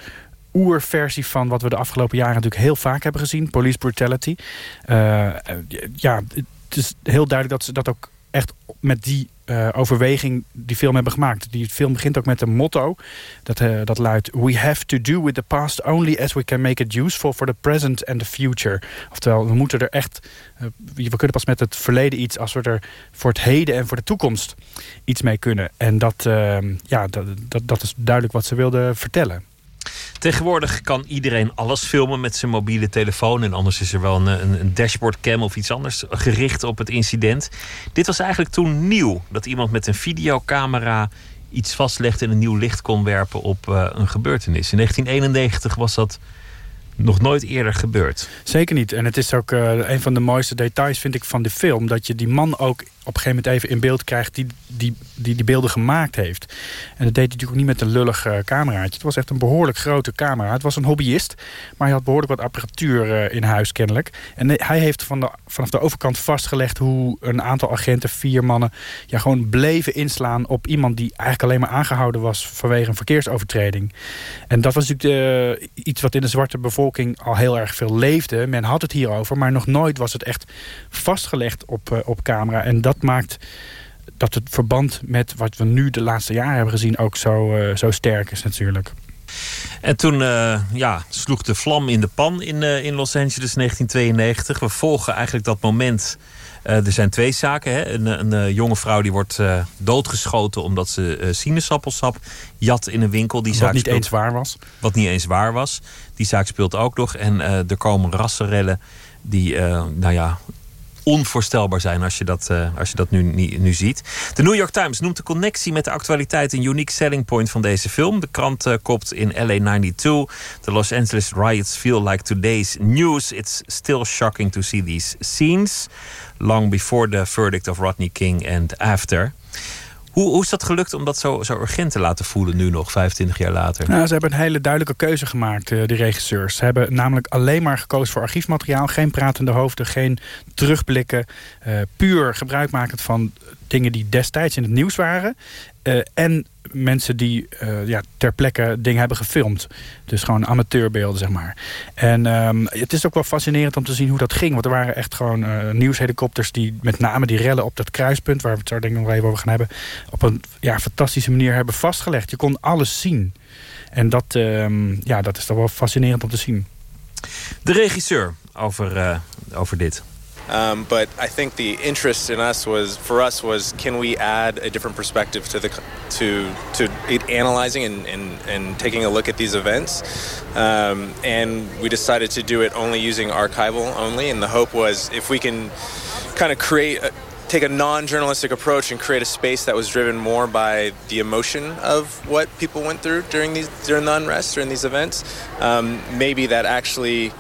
oerversie van wat we de afgelopen jaren natuurlijk heel vaak hebben gezien. Police brutality. Eh, eh, ja, het is heel duidelijk dat ze dat ook echt met die eh, overweging die film hebben gemaakt. Die film begint ook met een motto. Dat, dat luidt... We have to do with the past only as we can make it useful for the present and the future. Oftewel, we moeten er echt... we kunnen pas met het verleden iets... als we er voor het heden en voor de toekomst iets mee kunnen. En dat, ja, dat, dat, dat is duidelijk wat ze wilden vertellen. Tegenwoordig kan iedereen alles filmen met zijn mobiele telefoon. En anders is er wel een, een, dashboardcam of iets anders gericht op het incident. Dit was eigenlijk toen nieuw. Dat iemand met een videocamera iets vastlegde en een nieuw licht kon werpen op eh, een gebeurtenis. In 1991 was dat nog nooit eerder gebeurd. Zeker niet. En het is ook eh, een van de mooiste details, vind ik, van de film. Dat je die man ook op een gegeven moment even in beeld krijgt die die, die, die beelden gemaakt heeft. En dat deed hij natuurlijk ook niet met een lullig eh, cameraatje. Het was echt een behoorlijk grote camera. Het was een hobbyist, maar hij had behoorlijk wat apparatuur eh, in huis kennelijk. En eh, hij heeft van de, vanaf de overkant vastgelegd hoe een aantal agenten, vier mannen, ja, gewoon bleven inslaan op iemand die eigenlijk alleen maar aangehouden was vanwege een verkeersovertreding. En dat was natuurlijk iets wat in de zwarte bevolking al heel erg veel leefde. Men had het hierover, maar nog nooit was het echt vastgelegd op, op camera. En dat maakt dat het verband met wat we nu de laatste jaren hebben gezien ook zo, eh, zo sterk is natuurlijk. En toen eh, ja, sloeg de vlam in de pan in, eh, in Los Angeles 1992. We volgen eigenlijk dat moment er zijn twee zaken. Hè? Een, een, jonge vrouw die wordt doodgeschoten omdat ze sinaasappelsap jat in een winkel. Die Wat zaak niet speelt- eens waar was. Wat niet eens waar was. Die zaak speelt ook nog. En er komen rassenrellen die, nou ja, onvoorstelbaar zijn als je dat, eh, als je dat nu, nu ziet. De New York Times noemt de connectie met de actualiteit een unique selling point van deze film. De krant eh, kopt in LA 92. The Los Angeles riots feel like today's news. It's still shocking to see these scenes. Long before the verdict of Rodney King and after. Hoe, hoe is dat gelukt om dat zo, zo urgent te laten voelen nu nog, 25 jaar later? Nou, ze hebben een hele duidelijke keuze gemaakt, eh, de regisseurs. Ze hebben namelijk alleen maar gekozen voor archiefmateriaal. Geen pratende hoofden, geen terugblikken. eh, puur gebruikmakend van dingen die destijds in het nieuws waren. Eh, en mensen die eh, ja, ter plekke dingen hebben gefilmd. Dus gewoon amateurbeelden, zeg maar. En ehm, het is ook wel fascinerend om te zien hoe dat ging. Want er waren echt gewoon eh, nieuwshelikopters... die met name die rellen op dat kruispunt... waar we het zo denk ik nog even over gaan hebben... op een ja, fantastische manier hebben vastgelegd. Je kon alles zien. En dat, ehm, ja, dat is toch wel fascinerend om te zien. De regisseur over, over dit. Um, but I think the interest in us was for us was can we add a different perspective to the to to analyzing and, and, and taking a look at these events, um, and we decided to do it only using archival only, and the hope was if we can kind of create. A, Take a non-journalistic approach and create a space that was driven more by the emotion of what people went through during these during the unrest during these events. Um, maybe that actually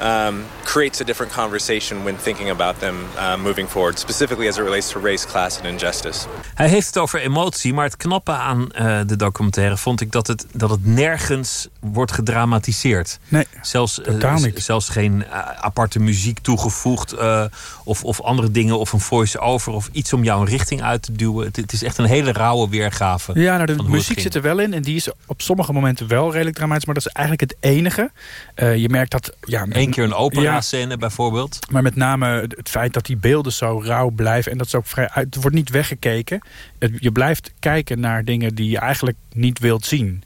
um, creates a different conversation when thinking about them uh, moving forward, specifically as it relates to race, class, and injustice. Hij heeft het over emotie, maar het knappe aan eh, de documentaire vond ik dat het, dat het nergens wordt gedramatiseerd. Nee, zelfs, niet. zelfs geen aparte muziek toegevoegd eh, of, of andere dingen of een voice-over of iets om jou een richting uit te duwen. Het, het is echt een hele rauwe weergave. Ja, nou, de muziek zit er wel in. En die is op sommige momenten wel redelijk dramatisch. Maar dat is eigenlijk het enige. Eh, je merkt dat... Ja, Eén keer een opera Ja, scène bijvoorbeeld. Maar met name het feit dat die beelden zo rauw blijven... en dat is ook vrij uit, het wordt niet weggekeken. Het- je blijft kijken naar dingen die je eigenlijk niet wilt zien.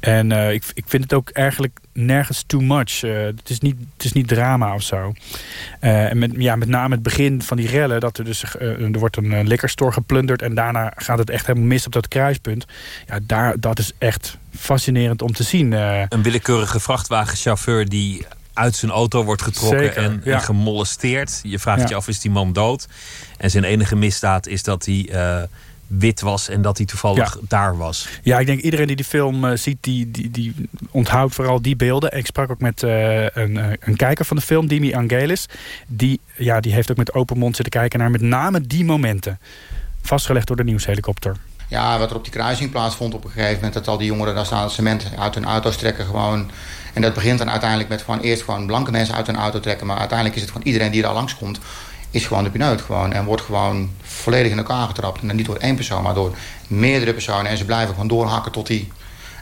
En eh, ik, ik vind het ook eigenlijk nergens too much. Eh, het, is niet, het is niet drama of zo. Eh, en met, ja, met name het begin van die rellen... dat er dus er wordt een eh, liquorstore geplunderd... en daarna gaat het echt helemaal mis op dat kruispunt. Ja, daar, dat is echt fascinerend om te zien. Een willekeurige vrachtwagenchauffeur die uit zijn auto wordt getrokken Zeker, en, ja. en gemolesteerd. Je vraagt Ja. je af, is die man dood? En zijn enige misdaad is dat hij eh, wit was en dat hij toevallig Ja. daar was. Ja, ik denk iedereen die die film eh, ziet, die, die, die onthoudt vooral die beelden. Ik sprak ook met eh, een, een kijker van de film, Dimi Angelis. Die, ja, die heeft ook met open mond zitten kijken naar met name die momenten. Vastgelegd door de nieuwshelikopter. Ja, wat er op die kruising plaatsvond op een gegeven moment... dat al die jongeren daar staan cement uit hun auto's trekken gewoon. En dat begint dan uiteindelijk met gewoon eerst gewoon blanke mensen uit hun auto trekken... maar uiteindelijk is het gewoon iedereen die daar langskomt... is gewoon de pineut gewoon en wordt gewoon volledig in elkaar getrapt. En dan niet door één persoon, maar door meerdere personen. En ze blijven gewoon doorhakken tot hij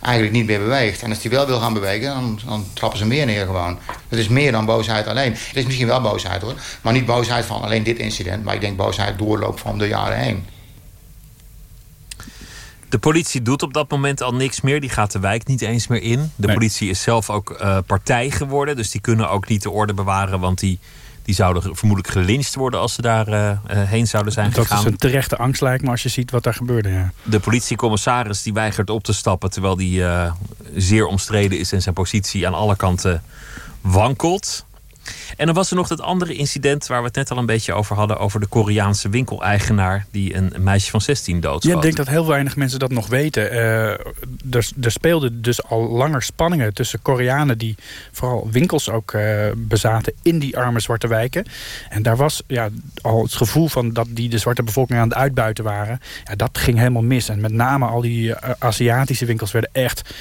eigenlijk niet meer beweegt. En als hij wel wil gaan bewegen, dan, dan trappen ze meer neer gewoon. Het is meer dan boosheid alleen. Het is misschien wel boosheid hoor, maar niet boosheid van alleen dit incident... maar ik denk boosheid doorloop van de jaren heen. De politie doet op dat moment al niks meer. Die gaat de wijk niet eens meer in. De Nee. politie is zelf ook eh, partij geworden. Dus die kunnen ook niet de orde bewaren. Want die, die zouden vermoedelijk gelyncht worden als ze daar eh, eh, heen zouden zijn Dat gegaan. is een terechte angst lijkt me als je ziet wat daar gebeurde. Ja. De politiecommissaris die weigert op te stappen terwijl die zeer omstreden is en zijn positie aan alle kanten wankelt. En dan was er nog dat andere incident waar we het net al een beetje over hadden, over de Koreaanse winkeleigenaar die een meisje van 16 doodschoot. Ja, ik denk dat heel weinig mensen dat nog weten. Eh, er, er speelden dus al langer spanningen tussen Koreanen... die vooral winkels ook eh, bezaten in die arme zwarte wijken. En daar was ja, al het gevoel van dat die de zwarte bevolking aan het uitbuiten waren. Ja, dat ging helemaal mis. En met name al die eh, Aziatische winkels werden echt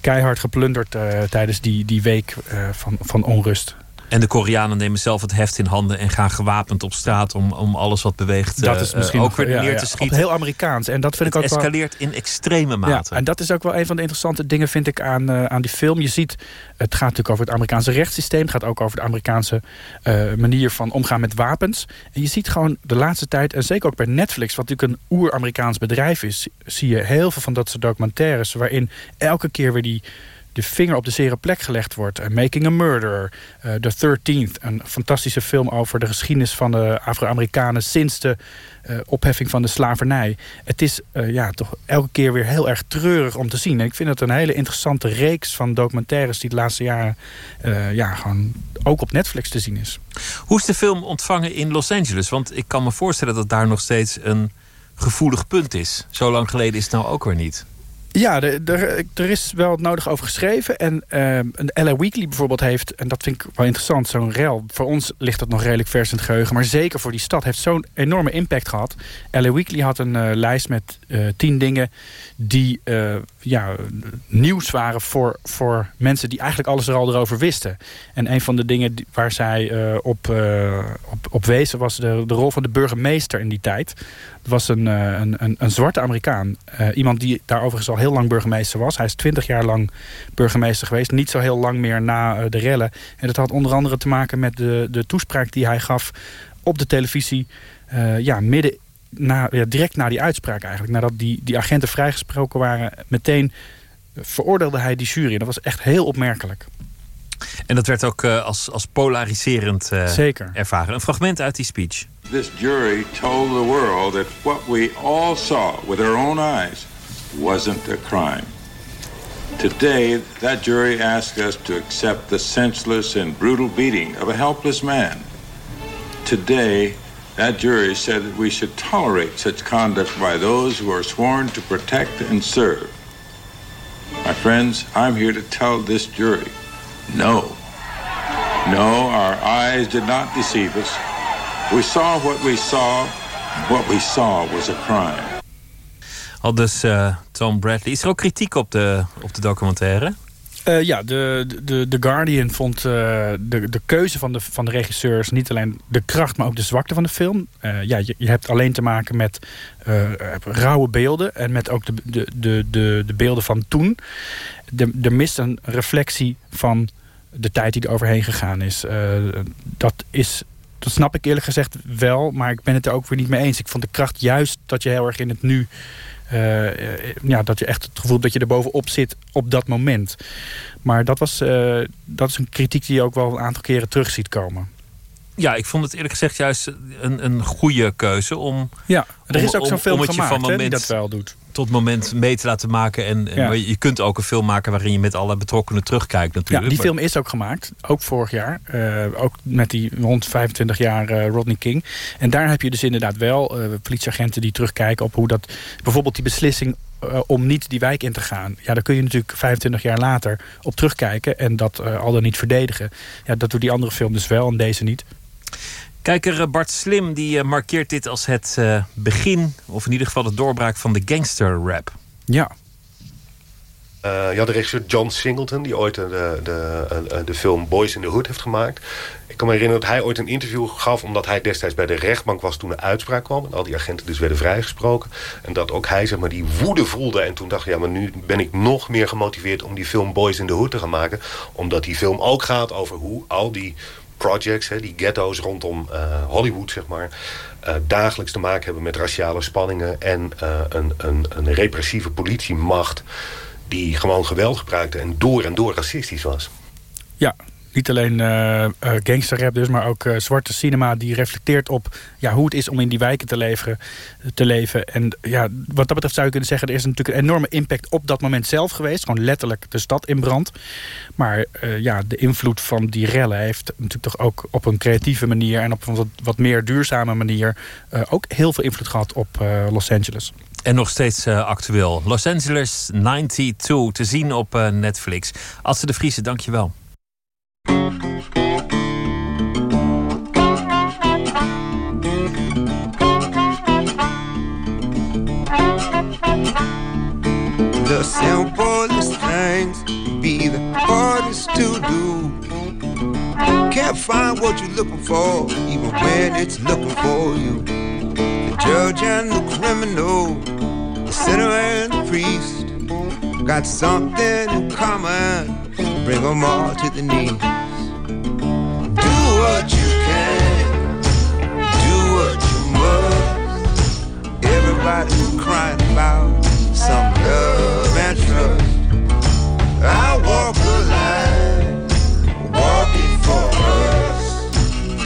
keihard geplunderd... tijdens die, die week van, van onrust. En de Koreanen nemen zelf het heft in handen en gaan gewapend op straat om, om alles wat beweegt Dat eh, is misschien ook weer neer te schieten. Heel Amerikaans. En dat vind het ik ook wel- escaleert in extreme mate. Ja, en dat is ook wel een van de interessante dingen, vind ik, aan, eh, aan die film. Je ziet, het gaat natuurlijk over het Amerikaanse rechtssysteem. Het gaat ook over de Amerikaanse eh, manier van omgaan met wapens. En je ziet gewoon de laatste tijd, en zeker ook bij Netflix... wat natuurlijk een oer-Amerikaans bedrijf is... zie je heel veel van dat soort documentaires... waarin elke keer weer die de vinger op de zere plek gelegd wordt. Uh, Making a Murderer, uh, The 13th, een fantastische film over de geschiedenis van de Afro-Amerikanen sinds de uh, opheffing van de slavernij. Het is ja, toch elke keer weer heel erg treurig om te zien. En ik vind het een hele interessante reeks van documentaires die de laatste jaren ja, gewoon ook op Netflix te zien is. Hoe is de film ontvangen in Los Angeles? Want ik kan me voorstellen dat daar nog steeds een gevoelig punt is. Zo lang geleden is het nou ook weer niet. Ja, er is wel het nodig over geschreven. En uh, een LA Weekly bijvoorbeeld heeft, en dat vind ik wel interessant, zo'n rel. Voor ons ligt dat nog redelijk vers in het geheugen. Maar zeker voor die stad heeft zo'n enorme impact gehad. LA Weekly had een uh, lijst met uh, tien dingen die uh, ja, nieuws waren voor, voor mensen die eigenlijk alles er al erover wisten. En een van de dingen waar zij op, op, op wezen was de, de rol van de burgemeester in die tijd. Was een, een, een, een zwarte Amerikaan. iemand die daar overigens al heel lang burgemeester was. Hij is twintig jaar lang burgemeester geweest. Niet zo heel lang meer na de rellen. En dat had onder andere te maken met de, de toespraak die hij gaf op de televisie. ja, midden na, ja, direct na die uitspraak eigenlijk, nadat die, die agenten vrijgesproken waren, meteen veroordeelde hij die jury. Dat was echt heel opmerkelijk. En dat werd ook als, als polariserend Zeker. ervaren. Een fragment uit die speech. This jury told the world that what we all saw with our own eyes wasn't a crime. Today, that jury asked us to accept the senseless and brutal beating of a helpless man. Today, That jury said that we should tolerate such conduct by those who are sworn to protect and serve. My friends, I'm here to tell this jury no. No, our eyes did not deceive us. We saw what we saw. What we saw was a crime. Al dus uh, Tom Bradley. Is er ook kritiek op de, op de documentaire? Uh, ja, de, de, de Guardian vond uh, de, de keuze van de, van de regisseurs... niet alleen de kracht, maar ook de zwakte van de film. Uh, ja, je, je hebt alleen te maken met rauwe beelden... en met ook de, de, de, de, de beelden van toen. De, er mist een reflectie van de tijd die er overheen gegaan is. dat is... Dat snap ik eerlijk gezegd wel, maar ik ben het er ook weer niet mee eens. Ik vond de kracht juist dat je heel erg in het nu uh, ja, dat je echt het gevoel dat je er bovenop zit op dat moment. Maar dat, was, uh, dat is een kritiek die je ook wel een aantal keren terug ziet komen. Ja, ik vond het eerlijk gezegd juist een, een goede keuze om. Ja, er is ook zo'n film gemaakt van moment, die dat wel doet tot moment mee te laten maken. En, ja. je kunt ook een film maken waarin je met alle betrokkenen terugkijkt natuurlijk. Ja, die film is ook gemaakt. Ook vorig jaar. Uh, ook met die rond 25 jaar uh, Rodney King. En daar heb je dus inderdaad wel uh, politieagenten die terugkijken op hoe dat... Bijvoorbeeld die beslissing om niet die wijk in te gaan. Ja, daar kun je natuurlijk 25 jaar later op terugkijken... en dat al dan niet verdedigen. Ja, dat doet die andere film dus wel en deze niet. Kijker eh, Bart Slim die eh, markeert dit als het uh, begin, of in ieder geval het doorbraak van de gangster rap. Ja. Uh, je had de regisseur John Singleton, die ooit de, de, de film Boys in the Hood heeft gemaakt. Ik kan me herinneren dat hij ooit een interview gaf... omdat hij destijds bij de rechtbank was toen de uitspraak kwam... en al die agenten dus werden vrijgesproken. En dat ook hij zeg maar, die woede voelde. En toen dacht ik, ja, maar nu ben ik nog meer gemotiveerd... om die film Boys in the Hood te gaan maken. Omdat die film ook gaat over hoe al die projects, hè, die ghetto's rondom uh, Hollywood, zeg maar... Uh, dagelijks te maken hebben met raciale spanningen... en uh, een, een, een repressieve politiemacht die gewoon geweld gebruikte... en door en door racistisch was. Ja, niet alleen uh, uh, gangsterrap dus, maar ook uh, zwarte cinema... die reflecteert op ja, hoe het is om in die wijken te, leveren, te leven. En ja, wat dat betreft zou je kunnen zeggen... er is natuurlijk een enorme impact op dat moment zelf geweest. Gewoon letterlijk de stad in brand. Maar ja, de invloed van die rellen heeft natuurlijk toch ook op een creatieve manier... en op een wat, wat meer duurzame manier... ook heel veel invloed gehad op Los Angeles. En nog steeds actueel. Los Angeles 92 te zien op Netflix. Adse de Vriese, dankjewel. Simplest things be the hardest to do. Can't find what you're looking for, even when it's looking for you. The judge and the criminal, the sinner and the priest, got something in common. Bring them all to the knees. Do what you can, do what you must. Everybody's crying about some love and trust. I walk the line, walking for us.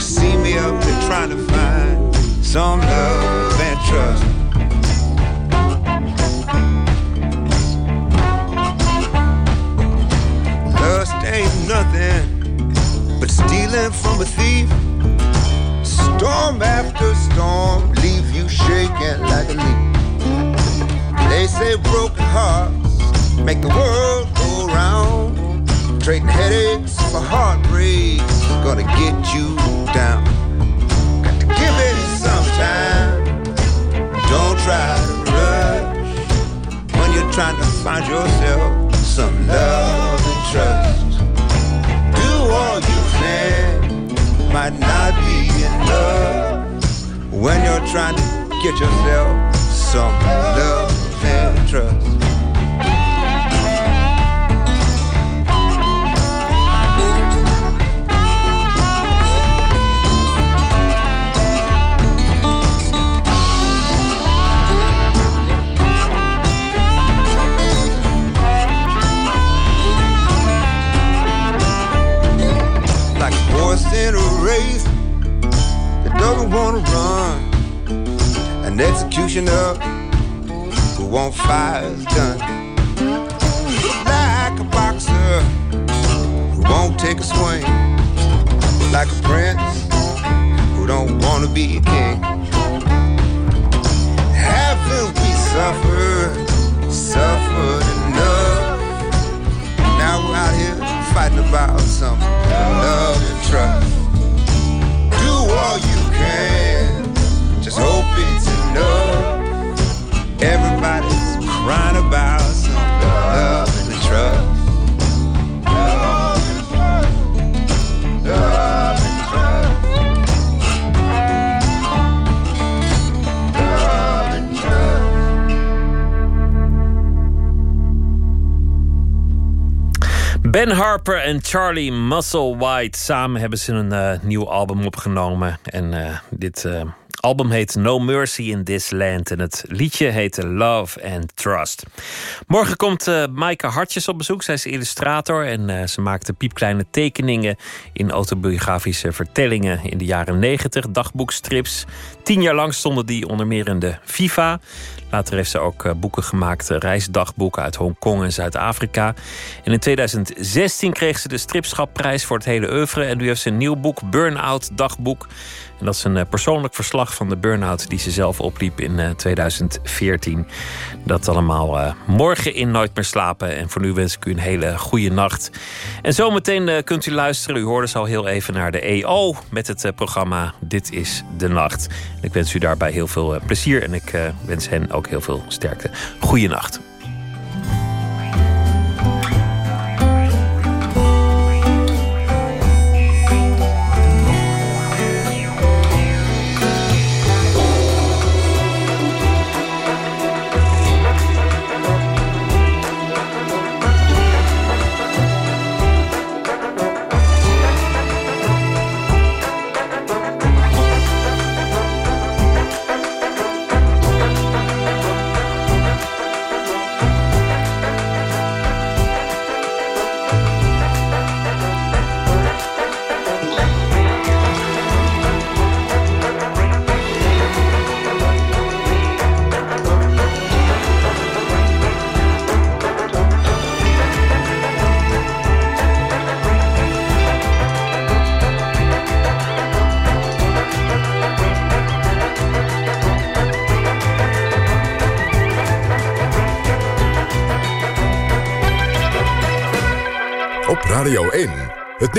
See me up there trying to find some love and trust. Lust ain't nothing but stealing from a thief. Storm after storm, leave you shaking like a leaf. They say broken hearts make the world go round. Trading headaches for heartbreaks, gonna get you down. Got to give it some time. Don't try to rush when you're trying to find yourself some love and trust. Do all you can, might not be enough when you're trying to get yourself some love and like a horse in a race that doesn't want to run. An executioner who won't fire his gun. Like a boxer who won't take a swing. Like a prince who don't want to be a king. Haven't we suffered, suffered enough? Now we're out here fighting about some love and trust. Do all you can, just hope it's enough. Everybody's crying about some love and trust. Ben Harper en Charlie Musselwhite. Samen hebben ze een eh, nieuw album opgenomen. En eh, dit eh, album heet No Mercy in This Land. En het liedje heet Love and Trust. Morgen komt uh, Maaike Hartjes op bezoek. Zij is illustrator en eh, ze maakte piepkleine tekeningen... in autobiografische vertellingen in de jaren 90. Dagboekstrips. Tien jaar lang stonden die onder meer in de FIFA. Later heeft ze ook eh, boeken gemaakt, reisdagboeken uit Hongkong en Zuid-Afrika. En in 2016 kreeg ze de Stripschapprijs voor het hele oeuvre. En nu heeft ze een nieuw boek, Burnout Dagboek. En dat is een eh, persoonlijk verslag van de burn-out die ze zelf opliep in eh, 2014. Dat allemaal eh, morgen in Nooit meer slapen. En voor nu wens ik u een hele goede nacht. En zometeen eh, kunt u luisteren. U hoorde ze al heel even naar de EO met het eh, programma Dit is de Nacht. Ik wens u daarbij heel veel eh, plezier. En ik eh, wens hen ook heel veel sterkte. Goeienacht.